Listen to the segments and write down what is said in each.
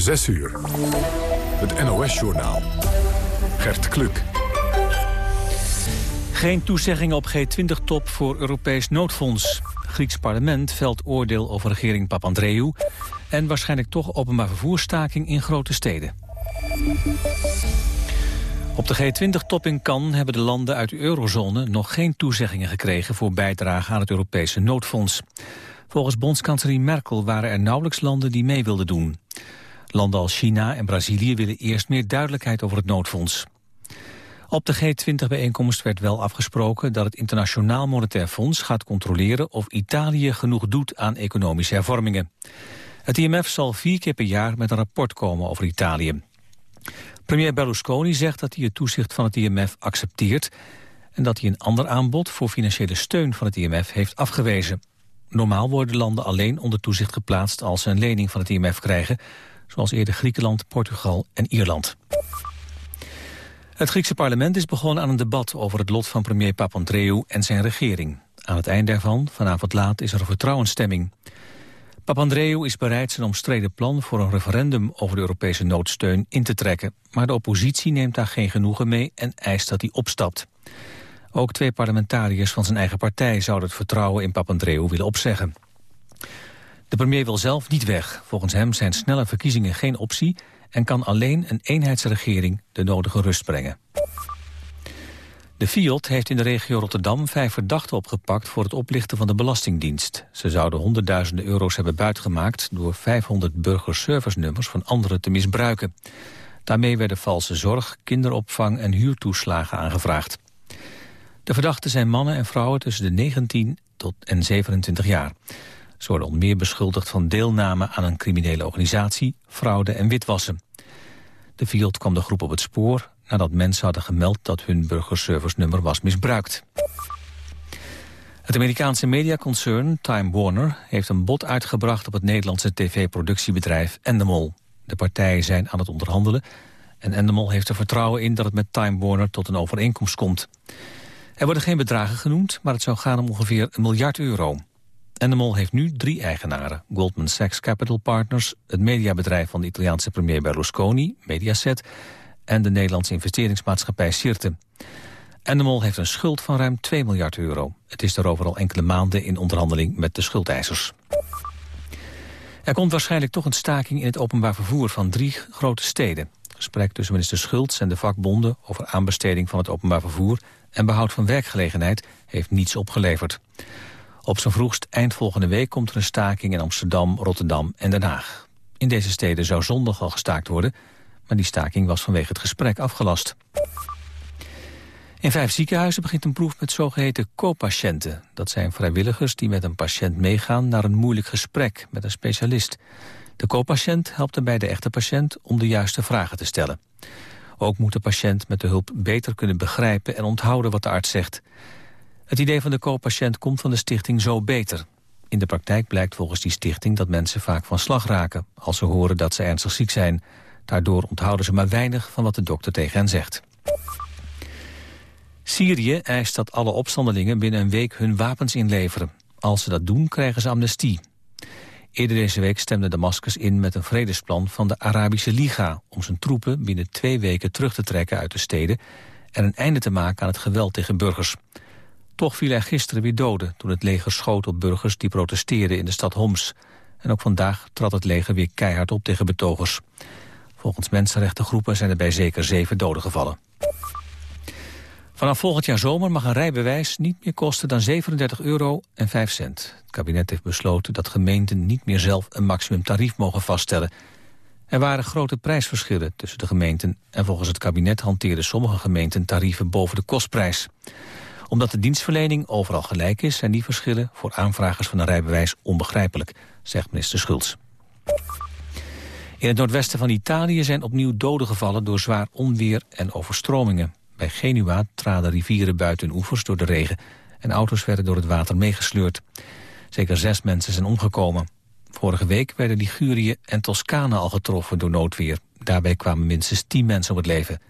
6 uur. Het NOS-journaal. Gert Kluk. Geen toezeggingen op G20-top voor Europees noodfonds. Grieks parlement velt oordeel over regering Papandreou... en waarschijnlijk toch openbaar vervoerstaking in grote steden. Op de G20-top in Cannes hebben de landen uit de eurozone... nog geen toezeggingen gekregen voor bijdrage aan het Europese noodfonds. Volgens bondskanselier Merkel waren er nauwelijks landen die mee wilden doen. Landen als China en Brazilië willen eerst meer duidelijkheid over het noodfonds. Op de G20-bijeenkomst werd wel afgesproken dat het Internationaal Monetair Fonds gaat controleren of Italië genoeg doet aan economische hervormingen. Het IMF zal vier keer per jaar met een rapport komen over Italië. Premier Berlusconi zegt dat hij het toezicht van het IMF accepteert en dat hij een ander aanbod voor financiële steun van het IMF heeft afgewezen. Normaal worden landen alleen onder toezicht geplaatst als ze een lening van het IMF krijgen, zoals eerder Griekenland, Portugal en Ierland. Het Griekse parlement is begonnen aan een debat over het lot van premier Papandreou en zijn regering. Aan het eind daarvan, vanavond laat, is er een vertrouwensstemming. Papandreou is bereid zijn omstreden plan voor een referendum over de Europese noodsteun in te trekken. Maar de oppositie neemt daar geen genoegen mee en eist dat hij opstapt. Ook twee parlementariërs van zijn eigen partij zouden het vertrouwen in Papandreou willen opzeggen. De premier wil zelf niet weg. Volgens hem zijn snelle verkiezingen geen optie... en kan alleen een eenheidsregering de nodige rust brengen. De FIOD heeft in de regio Rotterdam vijf verdachten opgepakt... voor het oplichten van de Belastingdienst. Ze zouden honderdduizenden euro's hebben buitgemaakt... door 500 burgerservice-nummers van anderen te misbruiken. Daarmee werden valse zorg, kinderopvang en huurtoeslagen aangevraagd. De verdachten zijn mannen en vrouwen tussen de 19 tot en 27 jaar. Ze worden onder meer beschuldigd van deelname aan een criminele organisatie, fraude en witwassen. De Field kwam de groep op het spoor nadat mensen hadden gemeld dat hun burgerservice-nummer was misbruikt. Het Amerikaanse mediaconcern Time Warner heeft een bod uitgebracht op het Nederlandse tv-productiebedrijf Endemol. De partijen zijn aan het onderhandelen en Endemol heeft er vertrouwen in dat het met Time Warner tot een overeenkomst komt. Er worden geen bedragen genoemd, maar het zou gaan om ongeveer een miljard euro. Endemol heeft nu drie eigenaren. Goldman Sachs Capital Partners, het mediabedrijf van de Italiaanse premier Berlusconi, Mediaset, en de Nederlandse investeringsmaatschappij Sirte. Endemol heeft een schuld van ruim 2 miljard euro. Het is daarover al enkele maanden in onderhandeling met de schuldeisers. Er komt waarschijnlijk toch een staking in het openbaar vervoer van drie grote steden. gesprek tussen minister Schultz en de vakbonden over aanbesteding van het openbaar vervoer en behoud van werkgelegenheid heeft niets opgeleverd. Op zijn vroegst eind volgende week komt er een staking in Amsterdam, Rotterdam en Den Haag. In deze steden zou zondag al gestaakt worden, maar die staking was vanwege het gesprek afgelast. In vijf ziekenhuizen begint een proef met zogeheten co-patiënten. Dat zijn vrijwilligers die met een patiënt meegaan naar een moeilijk gesprek met een specialist. De co-patiënt helpt erbij de echte patiënt om de juiste vragen te stellen. Ook moet de patiënt met de hulp beter kunnen begrijpen en onthouden wat de arts zegt. Het idee van de co-patiënt komt van de stichting Zo Beter. In de praktijk blijkt volgens die stichting dat mensen vaak van slag raken... als ze horen dat ze ernstig ziek zijn. Daardoor onthouden ze maar weinig van wat de dokter tegen hen zegt. Syrië eist dat alle opstandelingen binnen een week hun wapens inleveren. Als ze dat doen, krijgen ze amnestie. Eerder deze week stemde Damascus in met een vredesplan van de Arabische Liga... om zijn troepen binnen twee weken terug te trekken uit de steden... en een einde te maken aan het geweld tegen burgers. Toch viel er gisteren weer doden toen het leger schoot op burgers... die protesteerden in de stad Homs. En ook vandaag trad het leger weer keihard op tegen betogers. Volgens mensenrechtengroepen zijn er bij zeker zeven doden gevallen. Vanaf volgend jaar zomer mag een rijbewijs niet meer kosten dan 37 euro en 5 cent. Het kabinet heeft besloten dat gemeenten niet meer zelf een maximumtarief mogen vaststellen. Er waren grote prijsverschillen tussen de gemeenten... en volgens het kabinet hanteerden sommige gemeenten tarieven boven de kostprijs. Omdat de dienstverlening overal gelijk is... zijn die verschillen voor aanvragers van een rijbewijs onbegrijpelijk, zegt minister Schultz. In het noordwesten van Italië zijn opnieuw doden gevallen door zwaar onweer en overstromingen. Bij Genua traden rivieren buiten hun oevers door de regen... en auto's werden door het water meegesleurd. Zeker zes mensen zijn omgekomen. Vorige week werden Ligurië en Toscane al getroffen door noodweer. Daarbij kwamen minstens tien mensen om het leven.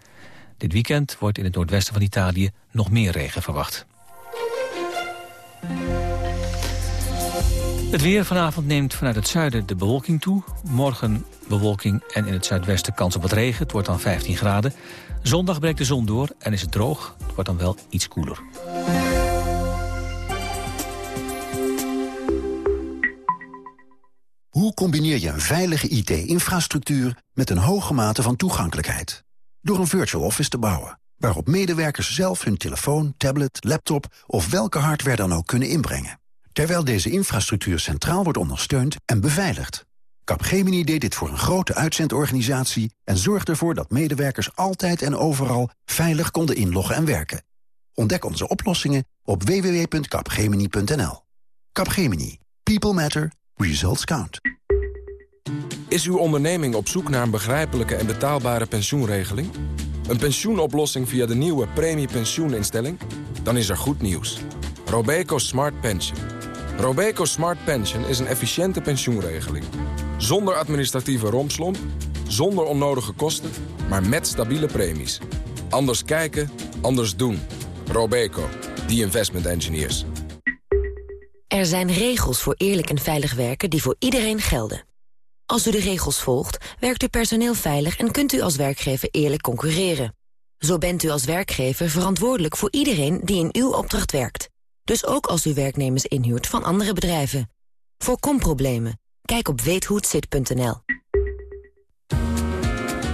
Dit weekend wordt in het noordwesten van Italië nog meer regen verwacht. Het weer vanavond neemt vanuit het zuiden de bewolking toe. Morgen bewolking en in het zuidwesten kans op wat regen. Het wordt dan 15 graden. Zondag breekt de zon door en is het droog. Het wordt dan wel iets koeler. Hoe combineer je een veilige IT-infrastructuur met een hoge mate van toegankelijkheid? Door een virtual office te bouwen, waarop medewerkers zelf hun telefoon, tablet, laptop of welke hardware dan ook kunnen inbrengen. Terwijl deze infrastructuur centraal wordt ondersteund en beveiligd. Capgemini deed dit voor een grote uitzendorganisatie en zorgde ervoor dat medewerkers altijd en overal veilig konden inloggen en werken. Ontdek onze oplossingen op www.capgemini.nl. Capgemini. People matter. Results count. Is uw onderneming op zoek naar een begrijpelijke en betaalbare pensioenregeling? Een pensioenoplossing via de nieuwe premiepensioeninstelling? Dan is er goed nieuws. Robeco Smart Pension. Robeco Smart Pension is een efficiënte pensioenregeling. Zonder administratieve rompslomp, zonder onnodige kosten, maar met stabiele premies. Anders kijken, anders doen. Robeco, the investment engineers. Er zijn regels voor eerlijk en veilig werken die voor iedereen gelden. Als u de regels volgt, werkt uw personeel veilig en kunt u als werkgever eerlijk concurreren. Zo bent u als werkgever verantwoordelijk voor iedereen die in uw opdracht werkt. Dus ook als u werknemers inhuurt van andere bedrijven. Voorkom problemen. Kijk op weethohetzit.nl.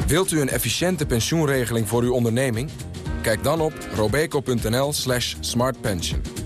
Wilt u een efficiënte pensioenregeling voor uw onderneming? Kijk dan op robeco.nl slash smartpension.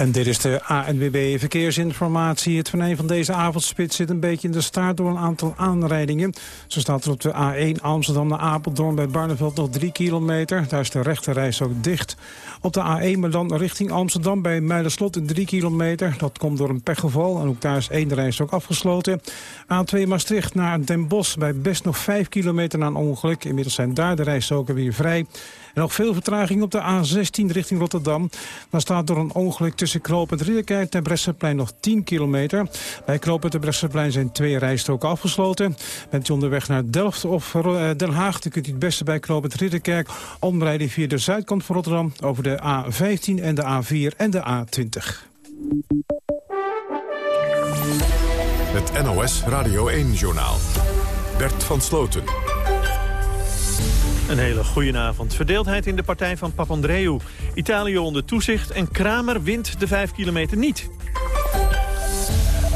En dit is de ANWB Verkeersinformatie. Het venijn van deze avondspits zit een beetje in de staart door een aantal aanrijdingen. Zo staat er op de A1 Amsterdam naar Apeldoorn bij Barneveld nog 3 kilometer. Daar is de rechterreis ook dicht. Op de A1 maar dan richting Amsterdam bij Muiderslot 3 kilometer. Dat komt door een pechgeval en ook daar is één reis ook afgesloten. A2 Maastricht naar Den Bosch bij best nog 5 kilometer na een ongeluk. Inmiddels zijn daar de rijstroken weer vrij. En nog veel vertraging op de A16 richting Rotterdam. Daar staat door een ongeluk tussen Knoopend Ridderkerk en Bresseplein nog 10 kilometer. Bij Knoopend en Bresseplein zijn twee rijstroken afgesloten. Bent u onderweg naar Delft of eh, Den Haag... dan kunt u het beste bij Knoopend Ridderkerk omrijden via de zuidkant van Rotterdam... over de A15 en de A4 en de A20. Het NOS Radio 1-journaal. Bert van Sloten. Een hele goede avond. Verdeeldheid in de partij van Papandreou. Italië onder toezicht en Kramer wint de 5 kilometer niet.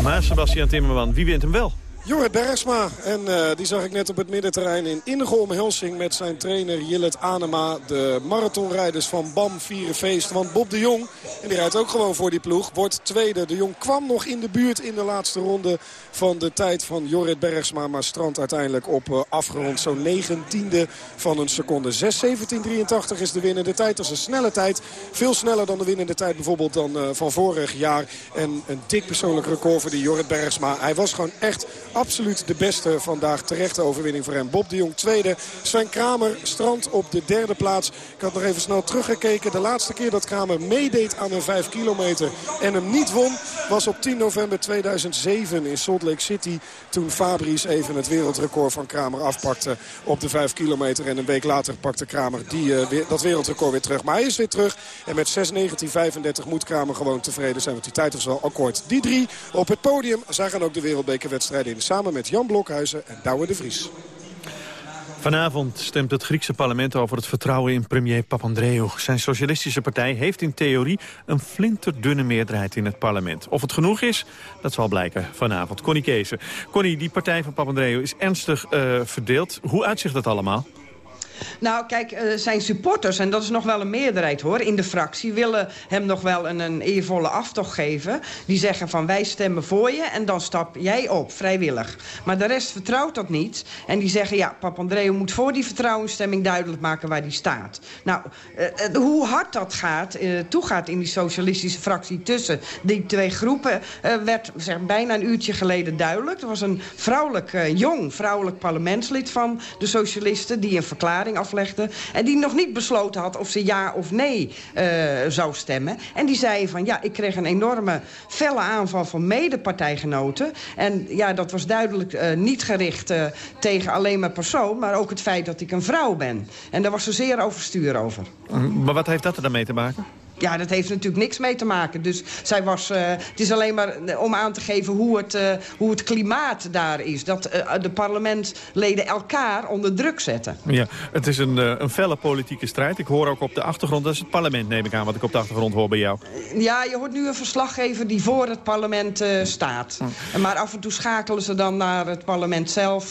Maar Sebastian Timmerman, wie wint hem wel? Jorrit Bergsma. En uh, die zag ik net op het middenterrein in innige omhelzing met zijn trainer Jillet Anema. De marathonrijders van BAM vieren feest. Want Bob de Jong, en die rijdt ook gewoon voor die ploeg, wordt tweede. De Jong kwam nog in de buurt in de laatste ronde van de tijd van Jorrit Bergsma. Maar strandt uiteindelijk op uh, afgerond zo'n negentiende van een seconde. 6.17.83 is de winnende tijd. Dat is een snelle tijd. Veel sneller dan de winnende tijd bijvoorbeeld dan uh, van vorig jaar. En een dik persoonlijk record voor die Jorrit Bergsma. Hij was gewoon echt absoluut de beste vandaag. Terechte overwinning voor hem. Bob de Jong tweede. Sven Kramer strand op de derde plaats. Ik had nog even snel teruggekeken. De laatste keer dat Kramer meedeed aan een 5 kilometer en hem niet won... was op 10 november 2007 in Salt Lake City. Toen Fabrice even het wereldrecord van Kramer afpakte op de 5 kilometer. En een week later pakte Kramer die, uh, weer, dat wereldrecord weer terug. Maar hij is weer terug. En met 6.19.35 moet Kramer gewoon tevreden zijn. Want die tijd was wel akkoord. Die drie op het podium. Gaan ook de wereldbekerwedstrijden in samen met Jan Blokhuizen en Douwe de Vries. Vanavond stemt het Griekse parlement over het vertrouwen in premier Papandreou. Zijn socialistische partij heeft in theorie een flinterdunne meerderheid in het parlement. Of het genoeg is, dat zal blijken vanavond. Connie Kees. Connie, die partij van Papandreou is ernstig uh, verdeeld. Hoe uitzicht dat allemaal? Nou, kijk, uh, zijn supporters, en dat is nog wel een meerderheid hoor... in de fractie, willen hem nog wel een, een eervolle aftocht geven. Die zeggen van wij stemmen voor je en dan stap jij op, vrijwillig. Maar de rest vertrouwt dat niet. En die zeggen, ja, Papandreou moet voor die vertrouwensstemming duidelijk maken waar die staat. Nou, uh, uh, hoe hard dat gaat, toegaat in die socialistische fractie tussen die twee groepen... werd zeg, bijna een uurtje geleden duidelijk. Er was een vrouwelijk, jong vrouwelijk parlementslid van de socialisten... die een verklaring aflegde en die nog niet besloten had of ze ja of nee uh, zou stemmen. En die zei van ja, ik kreeg een enorme felle aanval van medepartijgenoten. En ja, dat was duidelijk uh, niet gericht uh, tegen alleen mijn persoon... maar ook het feit dat ik een vrouw ben. En daar was ze zeer overstuur over. Maar wat heeft dat er dan mee te maken? Ja, dat heeft natuurlijk niks mee te maken. Dus zij was, uh, het is alleen maar om aan te geven hoe het, uh, hoe het klimaat daar is. Dat uh, de parlementsleden elkaar onder druk zetten. Ja, het is een, een felle politieke strijd. Ik hoor ook op de achtergrond, dat is het parlement neem ik aan... wat ik op de achtergrond hoor bij jou. Ja, je hoort nu een verslaggever die voor het parlement staat. Hm. Maar af en toe schakelen ze dan naar het parlement zelf...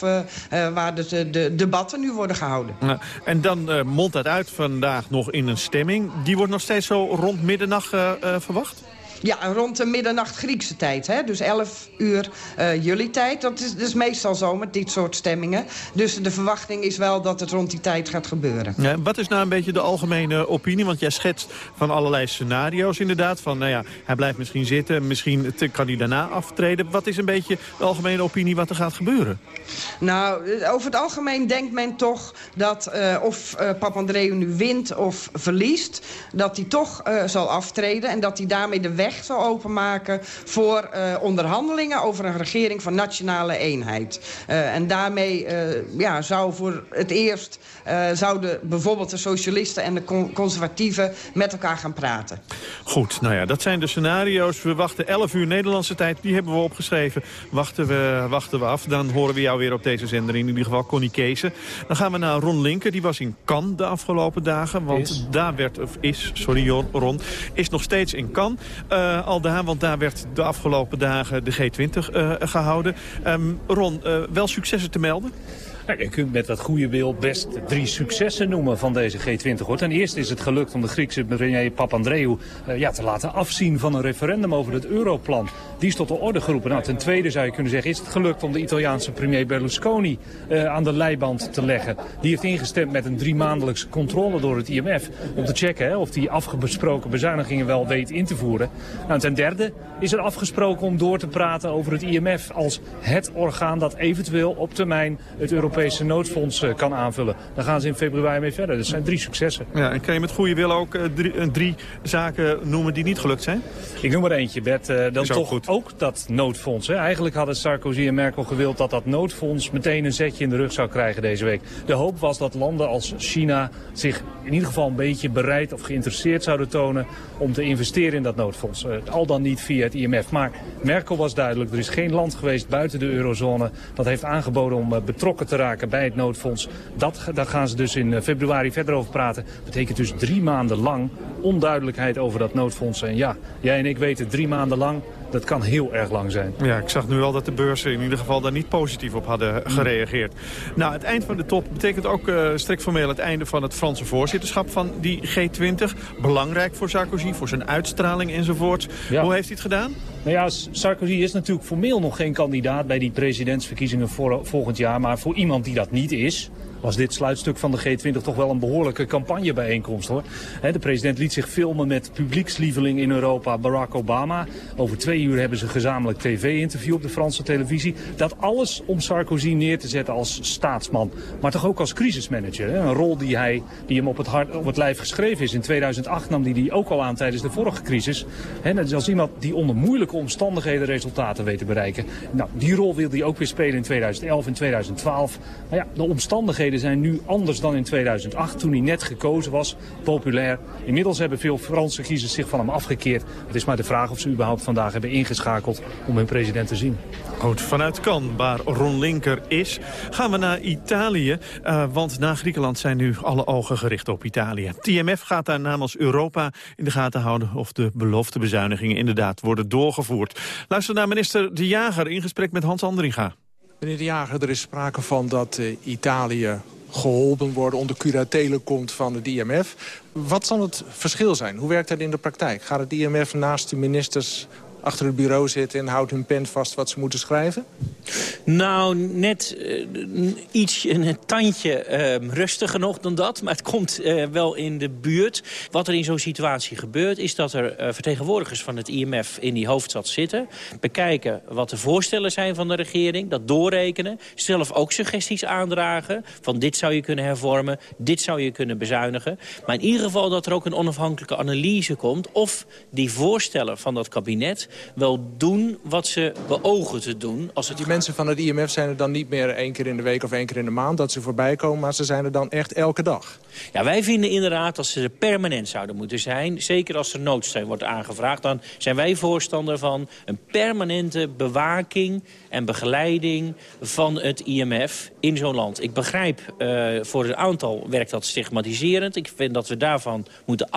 waar de, de, debatten nu worden gehouden. en dan mondt dat uit vandaag nog in een stemming. Die wordt nog steeds zo rond middernacht uh, uh, verwacht? Ja, rond de middernacht Griekse tijd. Hè? Dus 11 uur uh, jullie tijd. Dat is, dat is meestal zo met dit soort stemmingen. Dus de verwachting is wel dat het rond die tijd gaat gebeuren. Ja, wat is nou een beetje de algemene opinie? Want jij schetst van allerlei scenario's inderdaad. Van, nou ja, hij blijft misschien zitten. Misschien kan hij daarna aftreden. Wat is een beetje de algemene opinie wat er gaat gebeuren? Nou, over het algemeen denkt men toch dat uh, of uh, Papandreou nu wint of verliest... dat hij toch zal aftreden en dat hij daarmee de weg weg zal openmaken voor uh, onderhandelingen over een regering van nationale eenheid. Uh, en daarmee uh, ja, zou voor het eerst zouden bijvoorbeeld de socialisten en de conservatieven met elkaar gaan praten. Goed, nou ja, dat zijn de scenario's. We wachten 11 uur Nederlandse tijd, die hebben we opgeschreven. Wachten we, wachten we af, dan horen we jou weer op deze zender. In ieder geval Connie Keesen. Dan gaan we naar Ron Linker, die was in Cannes de afgelopen dagen. Want is. daar werd, of is, sorry Ron, is nog steeds in Cannes. Uh, al daar, want daar werd de afgelopen dagen de G20 uh, gehouden. Um, Ron, uh, wel successen te melden? Nou, je kunt met dat goede wil best drie successen noemen van deze G20. Hoor. Ten eerste is het gelukt om de Griekse premier Papandreou uh, ja, te laten afzien van een referendum over het europlan. Die is tot de orde geroepen. Nou, ten tweede zou je kunnen zeggen is het gelukt om de Italiaanse premier Berlusconi uh, aan de leiband te leggen. Die heeft ingestemd met een drie maandelijkse controle door het IMF. Om te checken hè, of die afgesproken bezuinigingen wel weet in te voeren. Nou, ten derde is er afgesproken om door te praten over het IMF als het orgaan dat eventueel op termijn het Europese Europese noodfonds kan aanvullen. Daar gaan ze in februari mee verder. Dat zijn drie successen. Ja, en kan je met goede wil ook uh, drie, uh, drie, zaken noemen die niet gelukt zijn? Ik noem er eentje, Bert. Dan toch goed. ook dat noodfonds. Hè. Eigenlijk hadden Sarkozy en Merkel gewild dat dat noodfonds meteen een zetje in de rug zou krijgen deze week. De hoop was dat landen als China zich in ieder geval een beetje bereid of geïnteresseerd zouden tonen om te investeren in dat noodfonds. al dan niet via het IMF. Maar Merkel was duidelijk, er is geen land geweest buiten de eurozone dat heeft aangeboden om betrokken te raken bij het noodfonds. Dat, daar gaan ze dus in februari verder over praten. Dat betekent dus drie maanden lang onduidelijkheid over dat noodfonds. En ja, jij en ik weten drie maanden lang dat kan heel erg lang zijn. Ja, ik zag nu al dat de beurzen in ieder geval daar niet positief op hadden gereageerd. Nou, het eind van de top betekent ook uh, strikt formeel het einde van het Franse voorzitterschap van die G20. Belangrijk voor Sarkozy, voor zijn uitstraling enzovoort. Ja. Hoe heeft hij het gedaan? Nou ja, Sarkozy is natuurlijk formeel nog geen kandidaat bij die presidentsverkiezingen voor, volgend jaar. Maar voor iemand die dat niet is, was dit sluitstuk van de G20 toch wel een behoorlijke campagnebijeenkomst hoor. de president liet zich filmen met publiekslieveling in Europa Barack Obama. Over twee uur hebben ze gezamenlijk tv-interview op de Franse televisie. Dat alles om Sarkozy neer te zetten als staatsman. Maar toch ook als crisismanager. Een rol die, hij, die hem op het, hart, op het lijf geschreven is. In 2008 nam hij die ook al aan tijdens de vorige crisis. Hè, dat is als iemand die onder moeilijke omstandigheden resultaten weet te bereiken. Nou, die rol wil hij ook weer spelen in 2011 en 2012. Maar ja, de omstandigheden zijn nu anders dan in 2008, toen hij net gekozen was, populair. Inmiddels hebben veel Franse kiezers zich van hem afgekeerd. Het is maar de vraag of ze überhaupt vandaag hebben ingeschakeld om hun president te zien. Goed, vanuit Cannes, waar Ron Linker is, gaan we naar Italië. Uh, want na Griekenland zijn nu alle ogen gericht op Italië. TMF gaat daar namens Europa in de gaten houden... of de beloofde bezuinigingen inderdaad worden doorgevoerd. Luister naar minister De Jager in gesprek met Hans Andringa. Meneer De Jager, er is sprake van dat uh, Italië geholpen worden, onder curatele komt van het IMF. Wat zal het verschil zijn? Hoe werkt dat in de praktijk? Gaat het IMF naast de ministers achter het bureau zitten en houdt hun pen vast wat ze moeten schrijven? Nou, net uh, iets, een tandje uh, rustiger nog dan dat. Maar het komt uh, wel in de buurt. Wat er in zo'n situatie gebeurt... is dat er uh, vertegenwoordigers van het IMF in die hoofdstad zitten. Bekijken wat de voorstellen zijn van de regering. Dat doorrekenen. Zelf ook suggesties aandragen. Van dit zou je kunnen hervormen. Dit zou je kunnen bezuinigen. Maar in ieder geval dat er ook een onafhankelijke analyse komt... of die voorstellen van dat kabinet wel doen wat ze beogen te doen. Als het mensen van het IMF zijn er dan niet meer één keer in de week of één keer in de maand dat ze voorbij komen, maar ze zijn er dan echt elke dag. Ja, wij vinden inderdaad dat ze er permanent zouden moeten zijn. Zeker als er noodsteun wordt aangevraagd. Dan zijn wij voorstander van een permanente bewaking en begeleiding van het IMF in zo'n land. Ik begrijp, uh, voor een aantal werkt dat stigmatiserend. Ik vind dat we daarvan moeten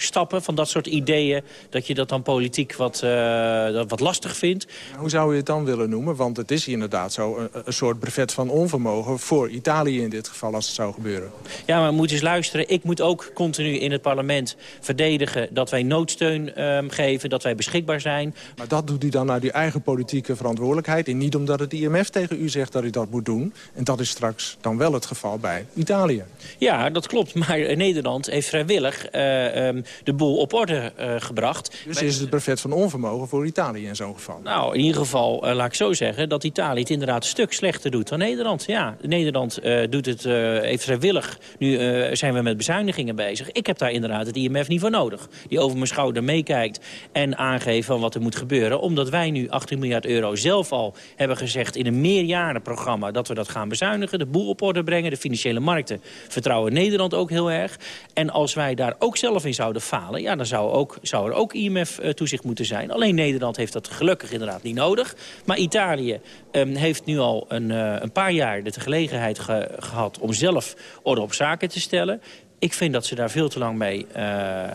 afstappen, van dat soort ideeën. Dat je dat dan politiek wat, uh, wat lastig vindt. Hoe zou je het dan willen noemen? Want het is inderdaad zo een, een soort brevet van onvermogen... voor Italië in dit geval, als het zou gebeuren. Ja, maar moet eens luisteren. Ik moet ook continu in het parlement verdedigen... dat wij noodsteun um, geven, dat wij beschikbaar zijn. Maar dat doet u dan naar uw eigen politieke verantwoordelijkheid... en niet omdat het IMF tegen u zegt dat u dat moet doen. En dat is straks dan wel het geval bij Italië. Ja, dat klopt. Maar Nederland heeft vrijwillig uh, um, de boel op orde uh, gebracht. Dus is het brevet van onvermogen voor Italië in zo'n geval? Nou, in ieder geval, uh, laat ik zo zeggen... dat Italië het inderdaad een stuk slechter doet dan Nederland. Ja, Nederland doet het, heeft vrijwillig... Nu zijn we met bezuinigingen bezig. Ik heb daar inderdaad het IMF niet voor nodig. Die over mijn schouder meekijkt en aangeeft van wat er moet gebeuren. Omdat wij nu 18 miljard euro zelf al hebben gezegd... in een meerjarenprogramma dat we dat gaan bezuinigen. De boel op orde brengen. De financiële markten vertrouwen Nederland ook heel erg. En als wij daar ook zelf in zouden falen... ja, dan zou, ook, zou er ook IMF-toezicht moeten zijn. Alleen Nederland heeft dat gelukkig inderdaad niet nodig. Maar Italië um, heeft nu al een, uh, een paar jaar de gelegenheid ge gehad... om zelf orde op zaken te stellen. Ik vind dat ze daar veel te lang mee uh,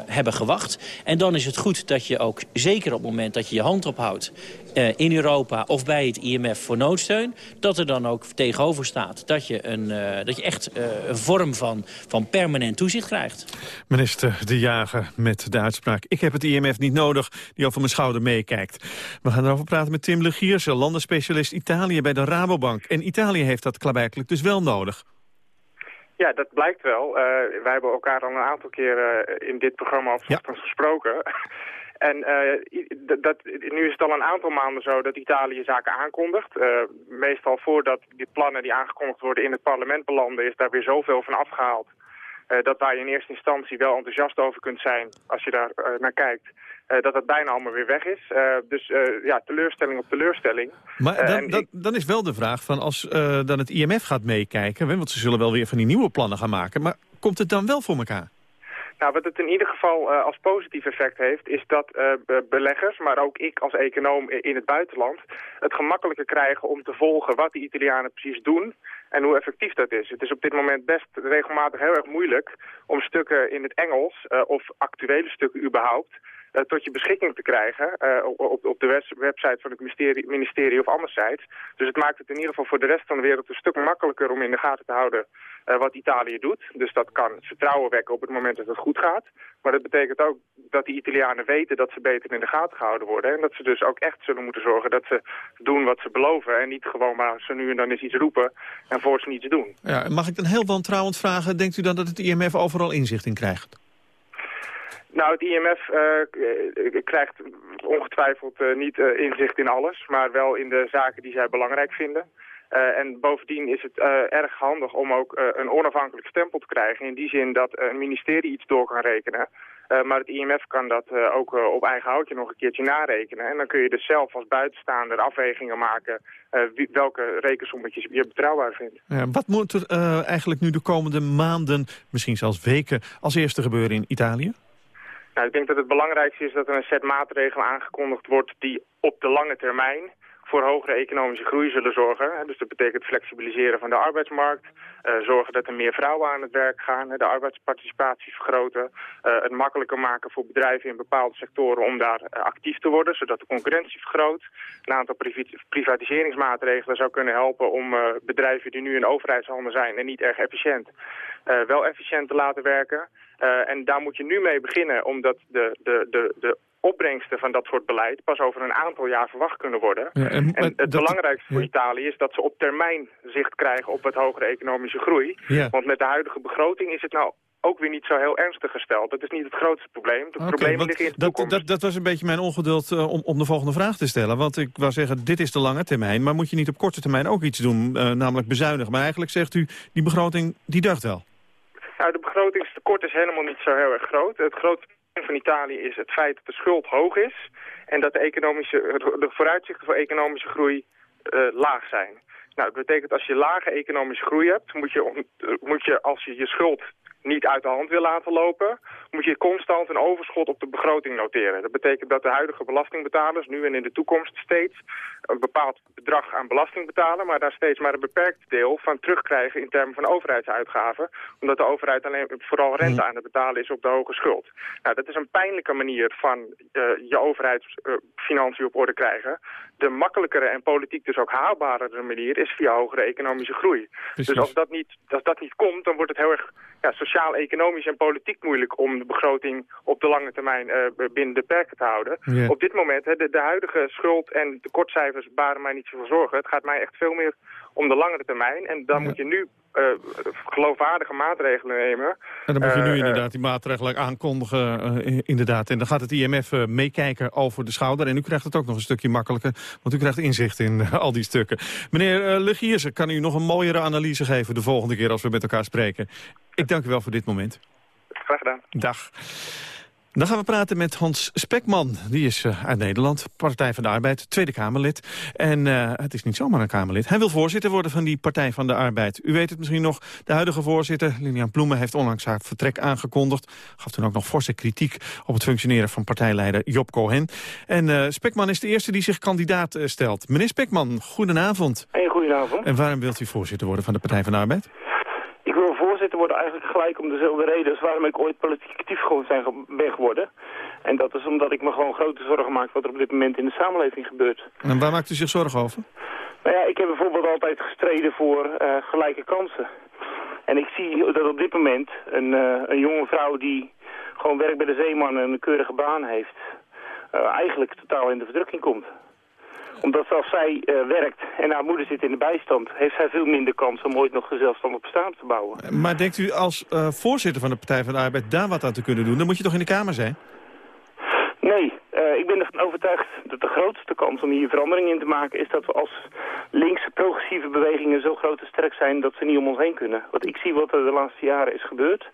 hebben gewacht. En dan is het goed dat je ook, zeker op het moment dat je je hand ophoudt... Uh, in Europa of bij het IMF voor noodsteun... dat er dan ook tegenover staat dat je, een, uh, dat je echt een vorm van, van permanent toezicht krijgt. Minister De Jager met de uitspraak... ik heb het IMF niet nodig, die over mijn schouder meekijkt. We gaan erover praten met Tim Legierse, landenspecialist Italië bij de Rabobank. En Italië heeft dat klaarblijkelijk dus wel nodig. Ja, dat blijkt wel. Uh, wij hebben elkaar al een aantal keren in dit programma al ja. gesproken. en uh, dat, nu is het al een aantal maanden zo dat Italië zaken aankondigt. Uh, meestal voordat die plannen die aangekondigd worden in het parlement belanden... is daar weer zoveel van afgehaald. Uh, dat waar je in eerste instantie wel enthousiast over kunt zijn als je daar naar kijkt... Uh, dat het bijna allemaal weer weg is. Uh, dus uh, ja, teleurstelling op teleurstelling. Maar dan, dan, dan, is wel de vraag van als dan het IMF gaat meekijken... want ze zullen wel weer van die nieuwe plannen gaan maken... maar komt het dan wel voor elkaar? Nou, wat het in ieder geval uh, als positief effect heeft... is dat uh, beleggers, maar ook ik als econoom in het buitenland... het gemakkelijker krijgen om te volgen wat de Italianen precies doen... en hoe effectief dat is. Het is op dit moment best regelmatig heel erg moeilijk... om stukken in het Engels, uh, of actuele stukken überhaupt... Uh, tot je beschikking te krijgen uh, op, op de website van het ministerie, ministerie of andere sites. Dus het maakt het in ieder geval voor de rest van de wereld een stuk makkelijker om in de gaten te houden uh, wat Italië doet. Dus dat kan vertrouwen wekken op het moment dat het goed gaat. Maar dat betekent ook dat die Italianen weten dat ze beter in de gaten gehouden worden. En dat ze dus ook echt zullen moeten zorgen dat ze doen wat ze beloven. En niet gewoon maar zo nu en dan eens iets roepen en voor ze niets doen. Ja, mag ik dan heel wantrouwend vragen, denkt u dan dat het IMF overal inzicht in krijgt? Nou, het IMF uh, krijgt ongetwijfeld uh, niet uh, inzicht in alles, maar wel in de zaken die zij belangrijk vinden. Uh, en bovendien is het uh, erg handig om ook uh, een onafhankelijk stempel te krijgen. In die zin dat een ministerie iets door kan rekenen. maar het IMF kan dat ook op eigen houtje nog een keertje narekenen. En dan kun je dus zelf als buitenstaander afwegingen maken... Wie, welke rekensommetjes je betrouwbaar vindt. Ja, wat moet er eigenlijk nu de komende maanden, misschien zelfs weken... als eerste gebeuren in Italië? Nou, ik denk dat het belangrijkste is dat er een set maatregelen aangekondigd wordt... die op de lange termijn voor hogere economische groei zullen zorgen. Dus dat betekent flexibiliseren van de arbeidsmarkt, uh, zorgen dat er meer vrouwen aan het werk gaan, de arbeidsparticipatie vergroten, uh, het makkelijker maken voor bedrijven in bepaalde sectoren om daar uh, actief te worden, zodat de concurrentie vergroot. Een aantal privatiseringsmaatregelen zou kunnen helpen om bedrijven die nu in overheidshanden zijn en niet erg efficiënt, wel efficiënt te laten werken. en daar moet je nu mee beginnen, omdat de, de, de, de opbrengsten van dat soort beleid pas over een aantal jaar verwacht kunnen worden. Ja, en, en, het belangrijkste voor Italië is dat ze op termijn zicht krijgen op wat hogere economische groei. Ja. Want met de huidige begroting is het nou ook weer niet zo heel ernstig gesteld. Dat is niet het grootste probleem. Het okay, probleem ligt in de dat, dat, dat, was een beetje mijn ongeduld uh, om, om de volgende vraag te stellen. Want ik wou zeggen, dit is de lange termijn. Maar moet je niet op korte termijn ook iets doen, uh, namelijk bezuinigen? Maar eigenlijk zegt u, die begroting, die deugt wel. Nou, de begrotingstekort is helemaal niet zo heel erg groot. Het grootste van Italië is het feit dat de schuld hoog is... en dat de, economische, de vooruitzichten voor economische groei uh, laag zijn. Nou, dat betekent als je lage economische groei hebt... moet je, moet je als je je schuld niet uit de hand wil laten lopen, moet je constant een overschot op de begroting noteren. Dat betekent dat de huidige belastingbetalers nu en in de toekomst steeds een bepaald bedrag aan belasting betalen, maar daar steeds maar een beperkt deel van terugkrijgen in termen van overheidsuitgaven, omdat de overheid alleen vooral rente mhm. aan het betalen is op de hoge schuld. Nou, dat is een pijnlijke manier van uh, je overheidsfinanciën op orde krijgen. De makkelijkere en politiek dus ook haalbare manier is via hogere economische groei. Dus als dat, niet, als dat niet komt, dan wordt het heel erg ja, sociaal-economisch en politiek moeilijk om de begroting op de lange termijn uh, binnen de perken te houden. Op dit moment, hè, de, de, huidige schuld en tekortcijfers baren mij niet zoveel zorgen. Het gaat mij echt veel meer om de langere termijn. En dan moet je nu uh, geloofwaardige maatregelen nemen. En dan moet je nu uh, inderdaad die maatregelen aankondigen. Uh, inderdaad. En dan gaat het IMF meekijken over de schouder. En u krijgt het ook nog een stukje makkelijker. Want u krijgt inzicht in al die stukken. Meneer Legierse, kan u nog een mooiere analyse geven de volgende keer als we met elkaar spreken? Ik dank u wel voor dit moment. Graag gedaan. Dag. Dan gaan we praten met Hans Spekman. Die is uh, uit Nederland, Partij van de Arbeid, Tweede Kamerlid. En uh, het is niet zomaar een Kamerlid. Hij wil voorzitter worden van die Partij van de Arbeid. U weet het misschien nog, de huidige voorzitter, Lilian Ploemen... heeft onlangs haar vertrek aangekondigd. Gaf toen ook nog forse kritiek op het functioneren van partijleider Job Cohen. En uh, Spekman is de eerste die zich kandidaat stelt. Meneer Spekman, goedenavond. Hey, goedenavond. En waarom wilt u voorzitter worden van de Partij van de Arbeid? Voorzitter worden eigenlijk gelijk om dezelfde reden als waarom ik ooit politiek actief zijn, ben geworden. En dat is omdat ik me gewoon grote zorgen maak wat er op dit moment in de samenleving gebeurt. En waar maakt u zich zorgen over? Nou ja, ik heb bijvoorbeeld altijd gestreden voor uh, gelijke kansen. En ik zie dat op dit moment een, uh, een jonge vrouw die gewoon werkt bij de zeeman en een keurige baan heeft... Uh, eigenlijk totaal in de verdrukking komt omdat als zij uh, werkt en haar moeder zit in de bijstand... heeft zij veel minder kans om ooit nog een zelfstandig bestaan te bouwen. Maar denkt u als uh, voorzitter van de Partij van de Arbeid daar wat aan te kunnen doen? Dan moet je toch in de Kamer zijn? Nee, uh, ik ben ervan overtuigd dat de grootste kans om hier verandering in te maken... is dat we als linkse progressieve bewegingen zo groot en sterk zijn... dat ze niet om ons heen kunnen. Want ik zie wat er de laatste jaren is gebeurd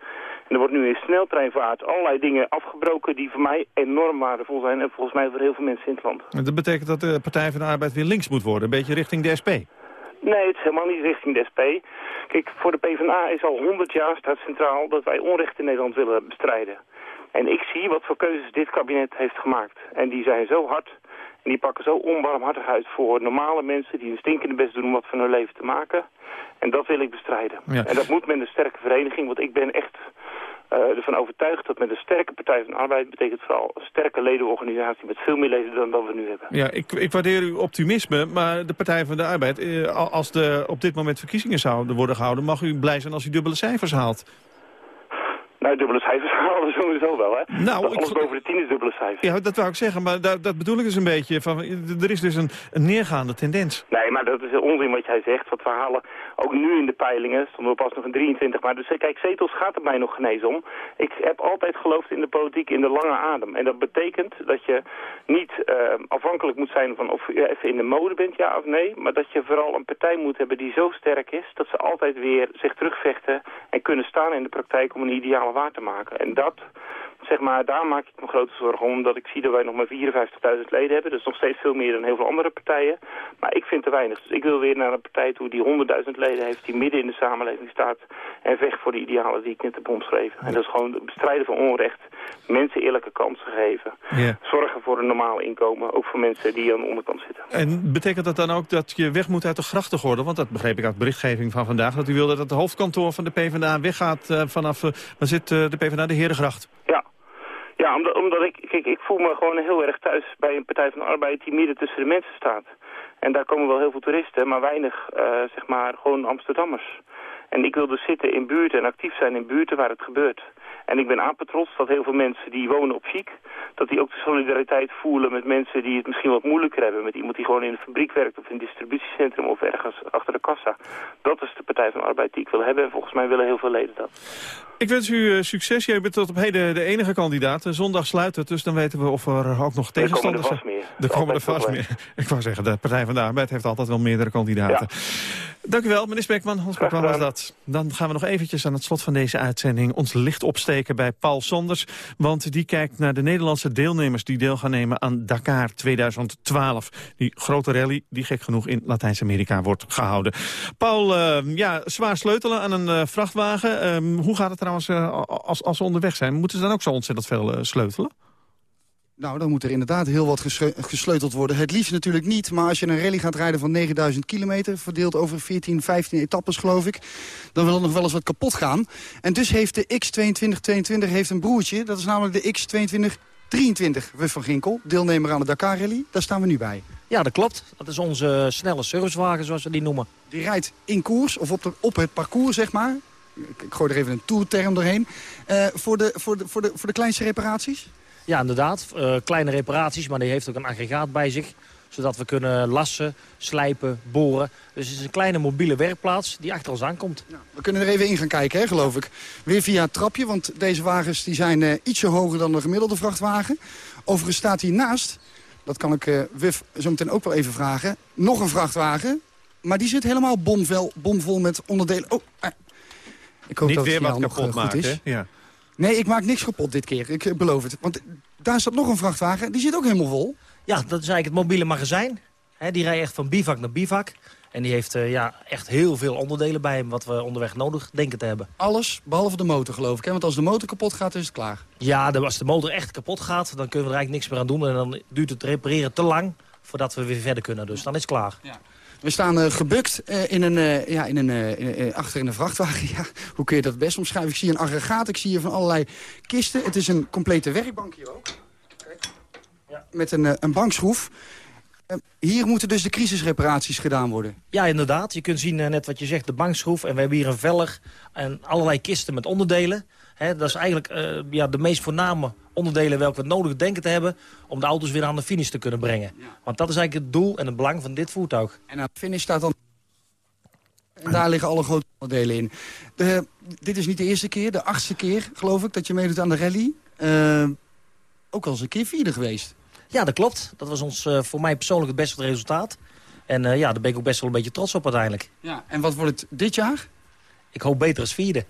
er wordt nu in sneltreinvaart allerlei dingen afgebroken die voor mij enorm waardevol zijn. En volgens mij voor heel veel mensen in het land. En dat betekent dat de Partij van de Arbeid weer links moet worden, een beetje richting de SP? Nee, het is helemaal niet richting de SP. Kijk, voor de PvdA is al 100 jaar staat centraal dat wij onrecht in Nederland willen bestrijden. En ik zie wat voor keuzes dit kabinet heeft gemaakt. En die zijn zo hard die pakken zo onbarmhartig uit voor normale mensen... die een stinkende best doen om wat van hun leven te maken. En dat wil ik bestrijden. En dat moet met een sterke vereniging, want ik ben echt uh, ervan overtuigd dat met een sterke Partij van de Arbeid betekent vooral een sterke ledenorganisatie met veel meer leden dan, dan we nu hebben. Ja, ik, ik waardeer uw optimisme, maar de Partij van de Arbeid, eh, als er op dit moment verkiezingen zouden worden gehouden, mag u blij zijn als u dubbele cijfers haalt. Nou, dubbele cijfers halen sowieso wel, hè? Nou, alles ik... boven de tien is dubbele cijfers. Ja, dat wou ik zeggen, maar dat, dat bedoel ik dus een beetje. Van, er is dus een, een neergaande tendens. Nee, maar dat is onzin wat jij zegt. Wat we halen, ook nu in de peilingen, stonden we pas nog een 23. Maar dus, kijk, zetels gaat er mij nog genezen om. Ik heb altijd geloofd in de politiek in de lange adem. En dat betekent dat je niet uh, afhankelijk moet zijn van of je even in de mode bent, ja of nee. Maar dat je vooral een partij moet hebben die zo sterk is... dat ze altijd weer zich terugvechten en kunnen staan in de praktijk om een ideale waar te maken. En dat zeg maar, daar maak ik me grote zorgen om, omdat ik zie dat wij nog maar 54.000 leden hebben. Dat is nog steeds veel meer dan heel veel andere partijen. Maar ik vind te weinig. Dus ik wil weer naar een partij toe die 100.000 leden heeft, die midden in de samenleving staat en vecht voor de idealen die ik net heb omschreven. En dat is gewoon het bestrijden van onrecht, mensen eerlijke kansen geven, zorgen voor een normaal inkomen, ook voor mensen die aan de onderkant zitten. En betekent dat dan ook dat je weg moet uit de grachtengordel? Want dat begreep ik uit berichtgeving van vandaag. Dat u wilde dat het hoofdkantoor van de PvdA weggaat eh, vanaf... eh, waar zit eh, de PvdA? De Herengracht. Ja. Omdat, omdat ik, kijk, ik voel me gewoon heel erg thuis bij een Partij van Arbeid die midden tussen de mensen staat. En daar komen wel heel veel toeristen, maar weinig, eh, zeg maar, gewoon Amsterdammers. En ik wil dus zitten in buurten en actief zijn in buurten waar het gebeurt. En ik ben apetrots dat heel veel mensen die wonen op Chic... dat die ook de solidariteit voelen met mensen die het misschien wat moeilijker hebben. Met iemand die gewoon in een fabriek werkt of in een distributiecentrum of ergens achter de kassa. Dat is de Partij van de Arbeid die ik wil hebben. En volgens mij willen heel veel leden dat. Ik wens u eh, succes. Jij bent tot op heden de enige kandidaat. Eh, Zondag sluit het, dus dan weten we of er ook nog tegenstanders er zijn. vast meer. Er komen er vast meer. Ik wou zeggen, de Partij van de Arbeid heeft altijd wel meerdere kandidaten. Dank u wel, meneer Spekman. Hans Spekman was dat. Dan gaan we nog eventjes aan het slot van deze uitzending ons licht opsteken bij Paul Sonders. Want die kijkt naar de Nederlandse deelnemers die deel gaan nemen aan Dakar 2012. Die grote rally die gek genoeg in Latijns-Amerika wordt gehouden. Paul, eh, ja, zwaar sleutelen aan een eh, vrachtwagen. Ehm, hoe gaat het trouwens eh, als, als ze onderweg zijn? Moeten ze dan ook zo ontzettend veel sleutelen? Nou, dan moet er inderdaad heel wat gesleuteld worden. Het liefst natuurlijk niet, maar als je een rally gaat rijden van 9000 kilometer... verdeeld over 14, 15 etappes, geloof ik... dan wil er nog wel eens wat kapot gaan. En dus heeft de X2222 heeft een broertje. Dat is namelijk de X2223, Wuf van Ginkel. Deelnemer aan de Dakar Rally. Daar staan we nu bij. Ja, dat klopt. Dat is onze snelle servicewagen, zoals we die noemen. Die rijdt in koers, of op, de, op het parcours, zeg maar. Ik, ik gooi er even een toerterm doorheen. Eh, voor, de, voor, de, voor, de, voor de kleinste reparaties? Ja, inderdaad. Eh, kleine reparaties, maar die heeft ook een aggregaat bij zich. Zodat we kunnen lassen, slijpen, boren. Dus het is een kleine mobiele werkplaats die achter ons aankomt. We kunnen er even in gaan kijken, hè, geloof ik. Weer via het trapje, want deze wagens die zijn eh, ietsje hoger dan de gemiddelde vrachtwagen. Overigens staat hiernaast, dat kan ik eh Wuf zo meteen ook wel even vragen... nog een vrachtwagen, maar die zit helemaal bomvel, bomvol met onderdelen. Oh, ik hoop Niet dat het weer wat kapot is. hè? Ja. Nee, ik maak niks kapot dit keer, ik eh, beloof het. Want daar staat nog een vrachtwagen, die zit ook helemaal vol. Ja, dat is eigenlijk het mobiele magazijn. Hè, die rijdt echt van bivak naar bivak. En die heeft eh, ja, echt heel veel onderdelen bij hem... wat we onderweg nodig denken te hebben. Alles, behalve de motor geloof ik. Hè? Want als de motor kapot gaat, is het klaar. Ja, de- als de motor echt kapot gaat, dan kunnen we er eigenlijk niks meer aan doen. En dan duurt het repareren te lang voordat we weer verder kunnen. Dus dan is het klaar. We staan eh, gebukt eh, in een, eh, ja, in een, in- achter in een vrachtwagen. Ja, hoe kun je dat best omschrijven? Ik zie een aggregaat, ik zie hier van allerlei kisten. Het is een complete werkbank hier ook. Kijk. Met een, een bankschroef. Hier moeten dus de crisisreparaties gedaan worden. Ja, inderdaad. Je kunt zien, net wat je zegt, de bankschroef. En we hebben hier een velg en allerlei kisten met onderdelen. Dat is eigenlijk eh, ja, de meest voorname onderdelen welke we nodig denken te hebben... om de auto's weer aan de finish te kunnen brengen. Want dat is eigenlijk het doel en het belang van dit voertuig. En aan de finish staat dan... En daar liggen alle grote onderdelen in. De, dit is niet de eerste keer, de achtste keer, geloof ik, dat je meedoet aan de rally. Eh, ook al eens een keer vierde geweest. Ja, dat klopt. Dat was ons eh, voor mij persoonlijk het beste resultaat. En ja, daar ben ik ook best wel een beetje trots op uiteindelijk. Ja, en wat wordt het dit jaar? Ik hoop beter als vierde.